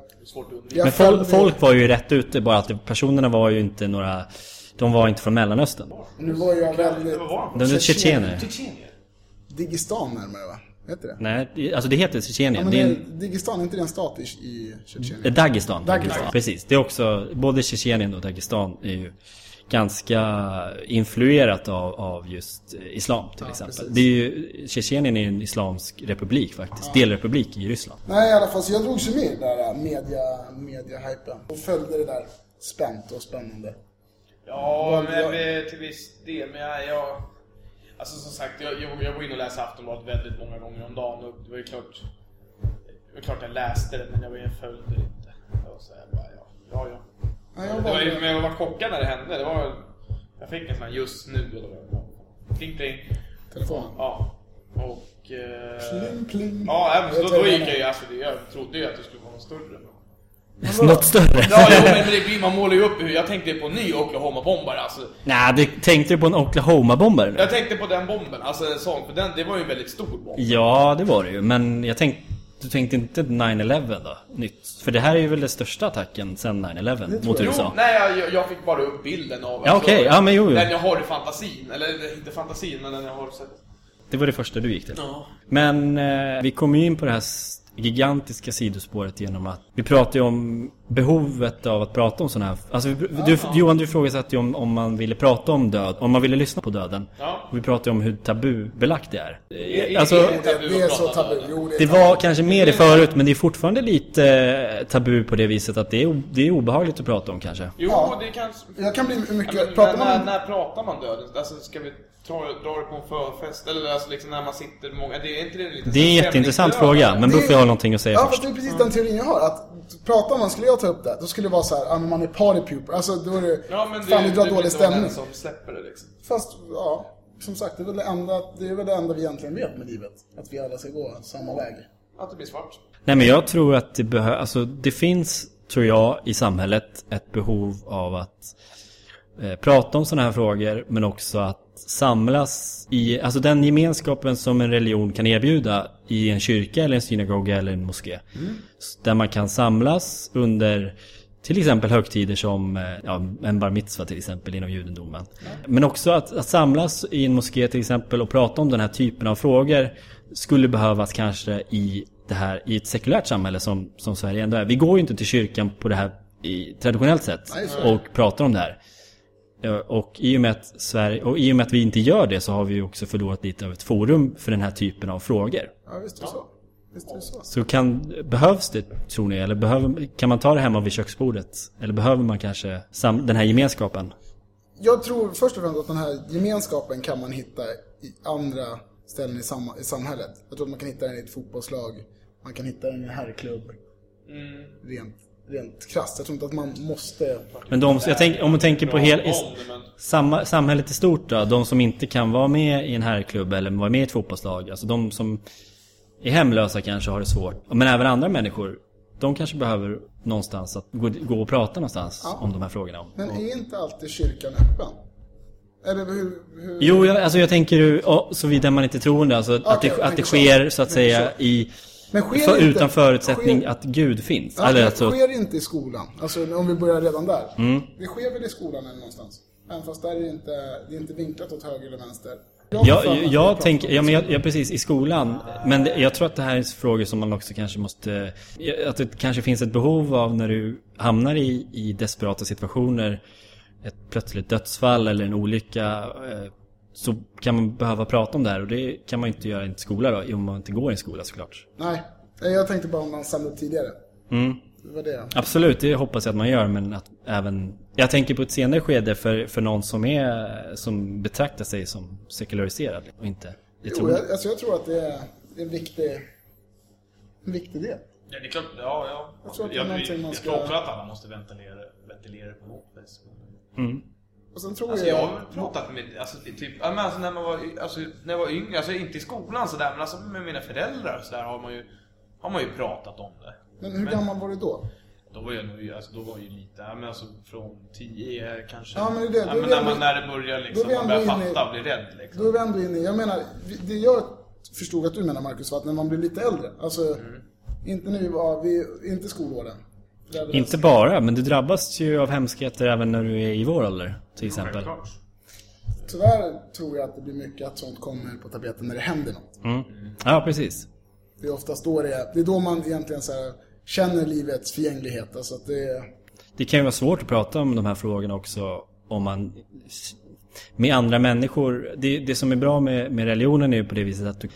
jag Men folk, folk var ju rätt ute, bara att personerna var ju inte några... De var inte från Mellanöstern. Nu var jag väldigt... Var? De är tjetjener. Tjetjenier? Digistan närmare va? Heter det? Nej, alltså det heter Ja, Tjetjenien. men det är Digistan, är inte det en stat i, i Tjetjenien? Eh, Dagestan. Dagestan. Precis. Det är också, både Tjetjenien och Dagestan är ju ganska influerat av, av just eh, islam till exempel. precis. Det är ju, Tjetjenien är ju en islamsk republik faktiskt. Delrepublik i Ryssland. Nej i alla fall, så jag drogs ju med i den där media, media-hypen. Och följde det där spänt och spännande. Ja, men vi- till viss del. Men jag, jag... Alltså som sagt, jag, jag, jag går in och läser Aftonbladet väldigt många gånger om dagen och det var ju klart... Det var klart jag läste det, men jag, jag följde det inte. Jag var så här, bara, ja, ja, ja. Ja, jag Det var ju, var, men jag var chockad när det hände. Det var... Jag fick en sån här just nu, eller vad det var. Pling pling. telefonen. Ja. Och... Eh, Pling, pling. Ja, Jag då, då gick jag jag ju, alltså det, jag trodde ju att det skulle vara något större. Något större? Ja, jo, men det blir, man målar ju upp hur, jag tänkte på en ny Oklahoma-bombare alltså. Nej, det tänkte du på en Oklahoma-bombare? Jag tänkte på den bomben, alltså en sån, för den, det var ju en väldigt stor bomb. Ja, det var det ju. Men jag tänkte... Du tänkte inte 9-11 då? Nytt? För det här är ju väl den största attacken sen 9-11 mot jag. Jo, USA. nej jag, jag fick bara upp bilden av Ja, okej. Ja, men jo, jo. Den jag har i fantasin, eller inte fantasin, men den jag har sett. Det var det första du gick till. Ja. Men eh, vi kom ju in på det här gigantiska sidospåret genom att vi pratade ju om behovet av att prata om sådana här... Alltså, vi, du, Johan, du ifrågasatte ju om, om man ville prata om död, om man ville lyssna på döden. Ja. Och vi pratade ju om hur tabubelagt det är. Är- Alltså, är- Det, det är så tabu. Jo, det är det tabu. var kanske mer det förut, men det är fortfarande lite eh, tabu på det viset att det är, det är obehagligt att prata om kanske. Jo, Ja. det kanske... Jag kan bli mycket... Ja, men, pratar när, man när pratar man döden? Alltså ska vi dra, dra det på en förfest? Eller alltså liksom när man sitter många... Det är inte det lite Det är en jätteintressant fråga, men Det- Buffy har någonting att säga Ja, först. det är precis den teorin jag har. Att pratar man, skulle jag ta upp det, då skulle det vara så här, ja, men man är party pooper. Alltså då är det, Ja, men fan du, du drar dålig stämning. den som släpper det liksom. Fast, ja, som sagt, det är, väl det, enda, det är väl det enda vi egentligen vet med livet. Att vi alla ska gå samma väg. Att det blir svart. Nej men jag tror att det behövs, alltså det finns, tror jag, i samhället ett behov av att prata om sådana här frågor men också att samlas i, alltså den gemenskapen som en religion kan erbjuda i en kyrka eller en synagoga eller en moské. S- Där man kan samlas under till exempel högtider som eh, ja, en bar mitzva till exempel inom judendomen. Men också att, att samlas i en moské till exempel och prata om den här typen av frågor skulle behövas kanske i det här i ett sekulärt samhälle som, som Sverige ändå är. Vi går ju inte till kyrkan på det här i traditionellt sätt och pratar om det här. Ja, Och i och, med att Sverige, och i och med att vi inte gör det så har vi också förlorat lite av ett forum för den här typen av frågor. Ja, visst är det så. Visst är det så. Så kan, behövs det, tror ni? Eller behöver, kan man ta det hemma vid köksbordet? Eller behöver man kanske sam, den här gemenskapen? Jag tror först och främst att den här gemenskapen kan man hitta i andra ställen i, sam- i samhället. Jag tror att man kan hitta den i ett fotbollslag, man kan hitta den i en herrklubb. Mm. Rent, rent krasst. Jag tror inte att man måste... Men de, jag tänk, om man tänker på hel, i, samma, samhället i stort då, de som inte kan vara med i en herrklubb eller vara med i ett fotbollslag. Alltså de som är hemlösa kanske har det svårt. Men även andra människor. De kanske behöver någonstans att gå, gå och prata någonstans Ja. om de här frågorna. Men är inte alltid kyrkan öppen? Eller hur... hur... Jo, jag, alltså jag tänker ju, oh, såvida man inte är troende, alltså att, Okej, det, att det sker så att säga så. i... Men sker För, inte- utan förutsättning sker- att Gud finns. Ja, eller det alltså, sker inte i skolan. Alltså om vi börjar redan där. Mm. Det sker väl i skolan eller någonstans. Även fast där är det inte, det är inte vinklat åt höger eller vänster. jag, jag, jag tänker, ja men jag, jag precis i skolan. Men det, jag tror att det här är frågor som man också kanske måste... Att det kanske finns ett behov av när du hamnar i, i desperata situationer. Ett plötsligt dödsfall eller en olycka. Så kan man behöva prata om det här och det kan man inte göra i en skola då. Om man inte går i en skola såklart. Nej, jag tänkte bara om man samlade upp tidigare. Mm. Det var det. Absolut, det hoppas jag att man gör men att även... Jag tänker på ett senare skede för, för någon som är... Som betraktar sig som sekulariserad och inte Jo, troende. jag, alltså jag tror att det är en viktig, en viktig del. Ja, det är klart. Ja, ja. Jag tror att det är jag, jag, jag ska- tror också att alla måste ventilera, ventilera på något vis. Mm. Och sen tror Alltså jag... jag har pratat med, alltså typ, ja, men alltså när man var, alltså när jag var yngre, alltså inte i skolan sådär, men alltså med mina föräldrar sådär har man ju, har man ju pratat om det. Men hur gammal var du då? Då var jag nog, alltså då var jag ju lite, ja, men alltså från 10 kanske. Ja, men det är det. Då är men när, man, när det börjar då liksom, man börjar fatta och bli rädd Då liksom. är vi ändå inne i- Jag menar, det jag förstod att du menar Marcus var att när man blir lite äldre. Alltså, Mm. inte nu, var vi, inte skolåren. Vi Inte bara, men du drabbas ju av hemskheter även när du är i vår ålder. Till exempel. Självklart. Tyvärr tror jag att det blir mycket att sånt kommer på tapeten när det händer något. Mm. Ja, precis. Det är oftast då det är, det är då man egentligen så här, känner livets förgänglighet. Alltså att det är, Det kan ju vara svårt att prata om de här frågorna också om man... Med andra människor. Det, det som är bra med, med religionen är ju på det viset att du...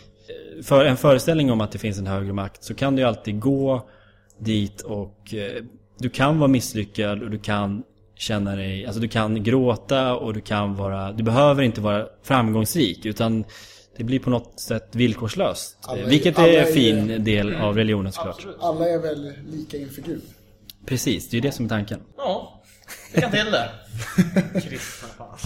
För en föreställning om att det finns en högre makt så kan du ju alltid gå dit och... eh, Du kan vara misslyckad och du kan känna dig... Alltså du kan gråta och du kan vara... Du behöver inte vara framgångsrik utan det blir på något sätt villkorslöst. Alla är- Vilket är är- en fin del av religionen såklart. Absolut. alla är väl lika inför Gud. Precis, det är ju det som är tanken. Ja, det kan till det. Kristna fan.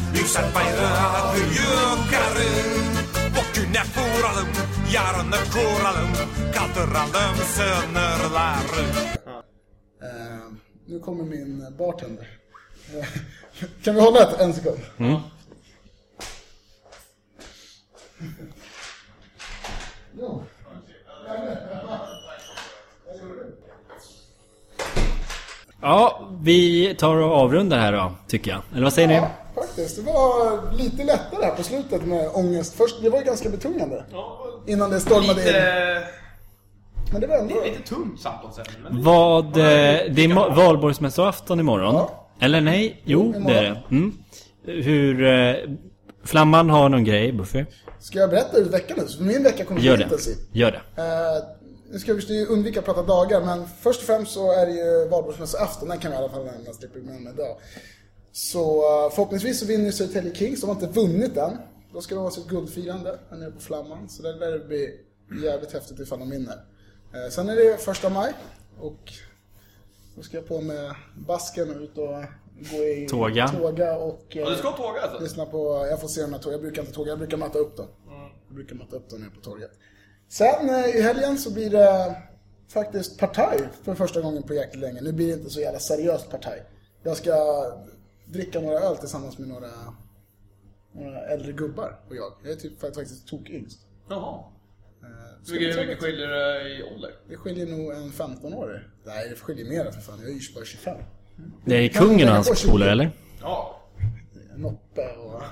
Jarnö kuuralum, kalturalum sönörläry. Eh, nu kommer min bartender. Eh, kan vi hålla ett, en sekund? Ja. Ja, vi tar och avrundar här då, tycker jag. Eller vad säger ni? Ja, faktiskt. Det var lite lättare här på slutet med ångest. Först, det var ju ganska betungande. Innan det stormade in. Lite, Men det var ändå... lite tungt samtalsämne. Men Vad... eh, Det är ma- valborgsmässoafton imorgon. Ja. Eller nej? Jo, imorgon. det är det. Mm. Hur... eh, Flamman har någon grej, Buffy. Ska jag berätta ut veckan nu? Så min vecka kommer Gör bli det. intensiv. Gör det. Eh, nu ska vi undvika att prata dagar, men först och främst så är det ju valborgsmässoafton. Den kan vi i alla fall nämna, slipper vi med idag. Så eh, förhoppningsvis så vinner Södertälje Kings. De har inte vunnit än. Då ska de ha sitt guldfirande här nere på Flamman. Så det lär bli jävligt häftigt ifall de vinner. Eh, sen är det första maj. Och då ska jag på med basken och ut och gå i Tåga. tåga och... eh, Ja, du ska tåga alltså? Lyssna på, jag får se om jag tågar. Jag brukar inte tåga, jag brukar matta upp dem. Jag brukar matta upp dem nere på torget. Sen i helgen så blir det faktiskt partaj för första gången på jäkligt länge. Nu blir det inte så jävla seriöst partaj. Jag ska dricka några öl tillsammans med några, några äldre gubbar och jag. Jag är typ faktiskt tokyngst. Jaha. Eh, bli mycket, hur trevligt. mycket skiljer det i ålder? Det skiljer nog en 15 år. Nej, det skiljer mer för fan. Jag är ju bara 25. Det är kungen och hans på 20? polare, eller? Ja. Noppe och...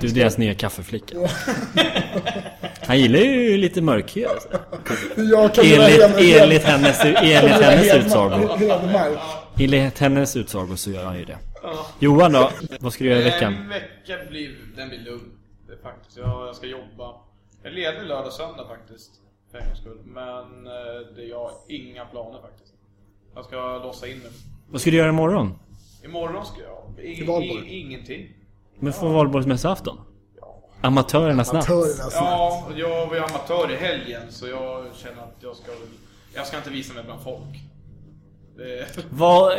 Du är deras nya kaffeflicka. Han gillar ju lite alltså. Jag kan Enligt, enligt hennes, enligt hennes utsago. Enligt hennes utsago så gör han ju det. Johan då? Vad ska du göra i veckan? vecka blir, den blir lugn. Det är faktiskt. Jag, jag ska jobba. Jag ledig lördag och söndag faktiskt. För en skull. Men eh, det jag har inga planer faktiskt. Jag ska låsa in mig. Vad ska du göra imorgon? Imorgon ska jag... I ing, ingenting. Men för valborgsmässoafton? Ja, Amatörernas natt. Amatörernas natt. Ja, jag var ju amatör i helgen så jag känner att jag ska Jag ska inte visa mig bland folk. Det, Vad, eh,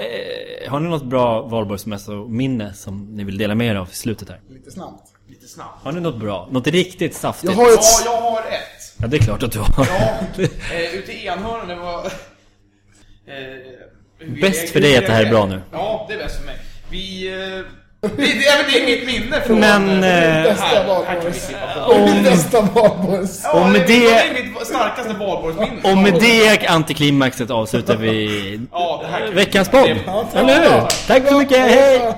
har ni något bra valborgsmässominne som ni vill dela med er av i slutet här? Lite snabbt. lite snabbt. Har ni något bra? Något riktigt saftigt? Jag har ett... Ja, jag har ett. Ja, det är klart att du har. Ja, eh, ute i Enhörna det var... Eh, vi- Bäst för dig att det här är bra nu. Ja, det är bäst för mig. Vi... Eh, det, det, är, det är mitt minne från... Men, eh, Bästa kan vi valborgs... Mitt bästa valborgs... Ja, och med det, det- är mitt starkaste valborgsminne. Och med det antiklimaxet avslutar vi Ja, det här kan vi- veckans podd. Eller hur? Tack så mycket, hej!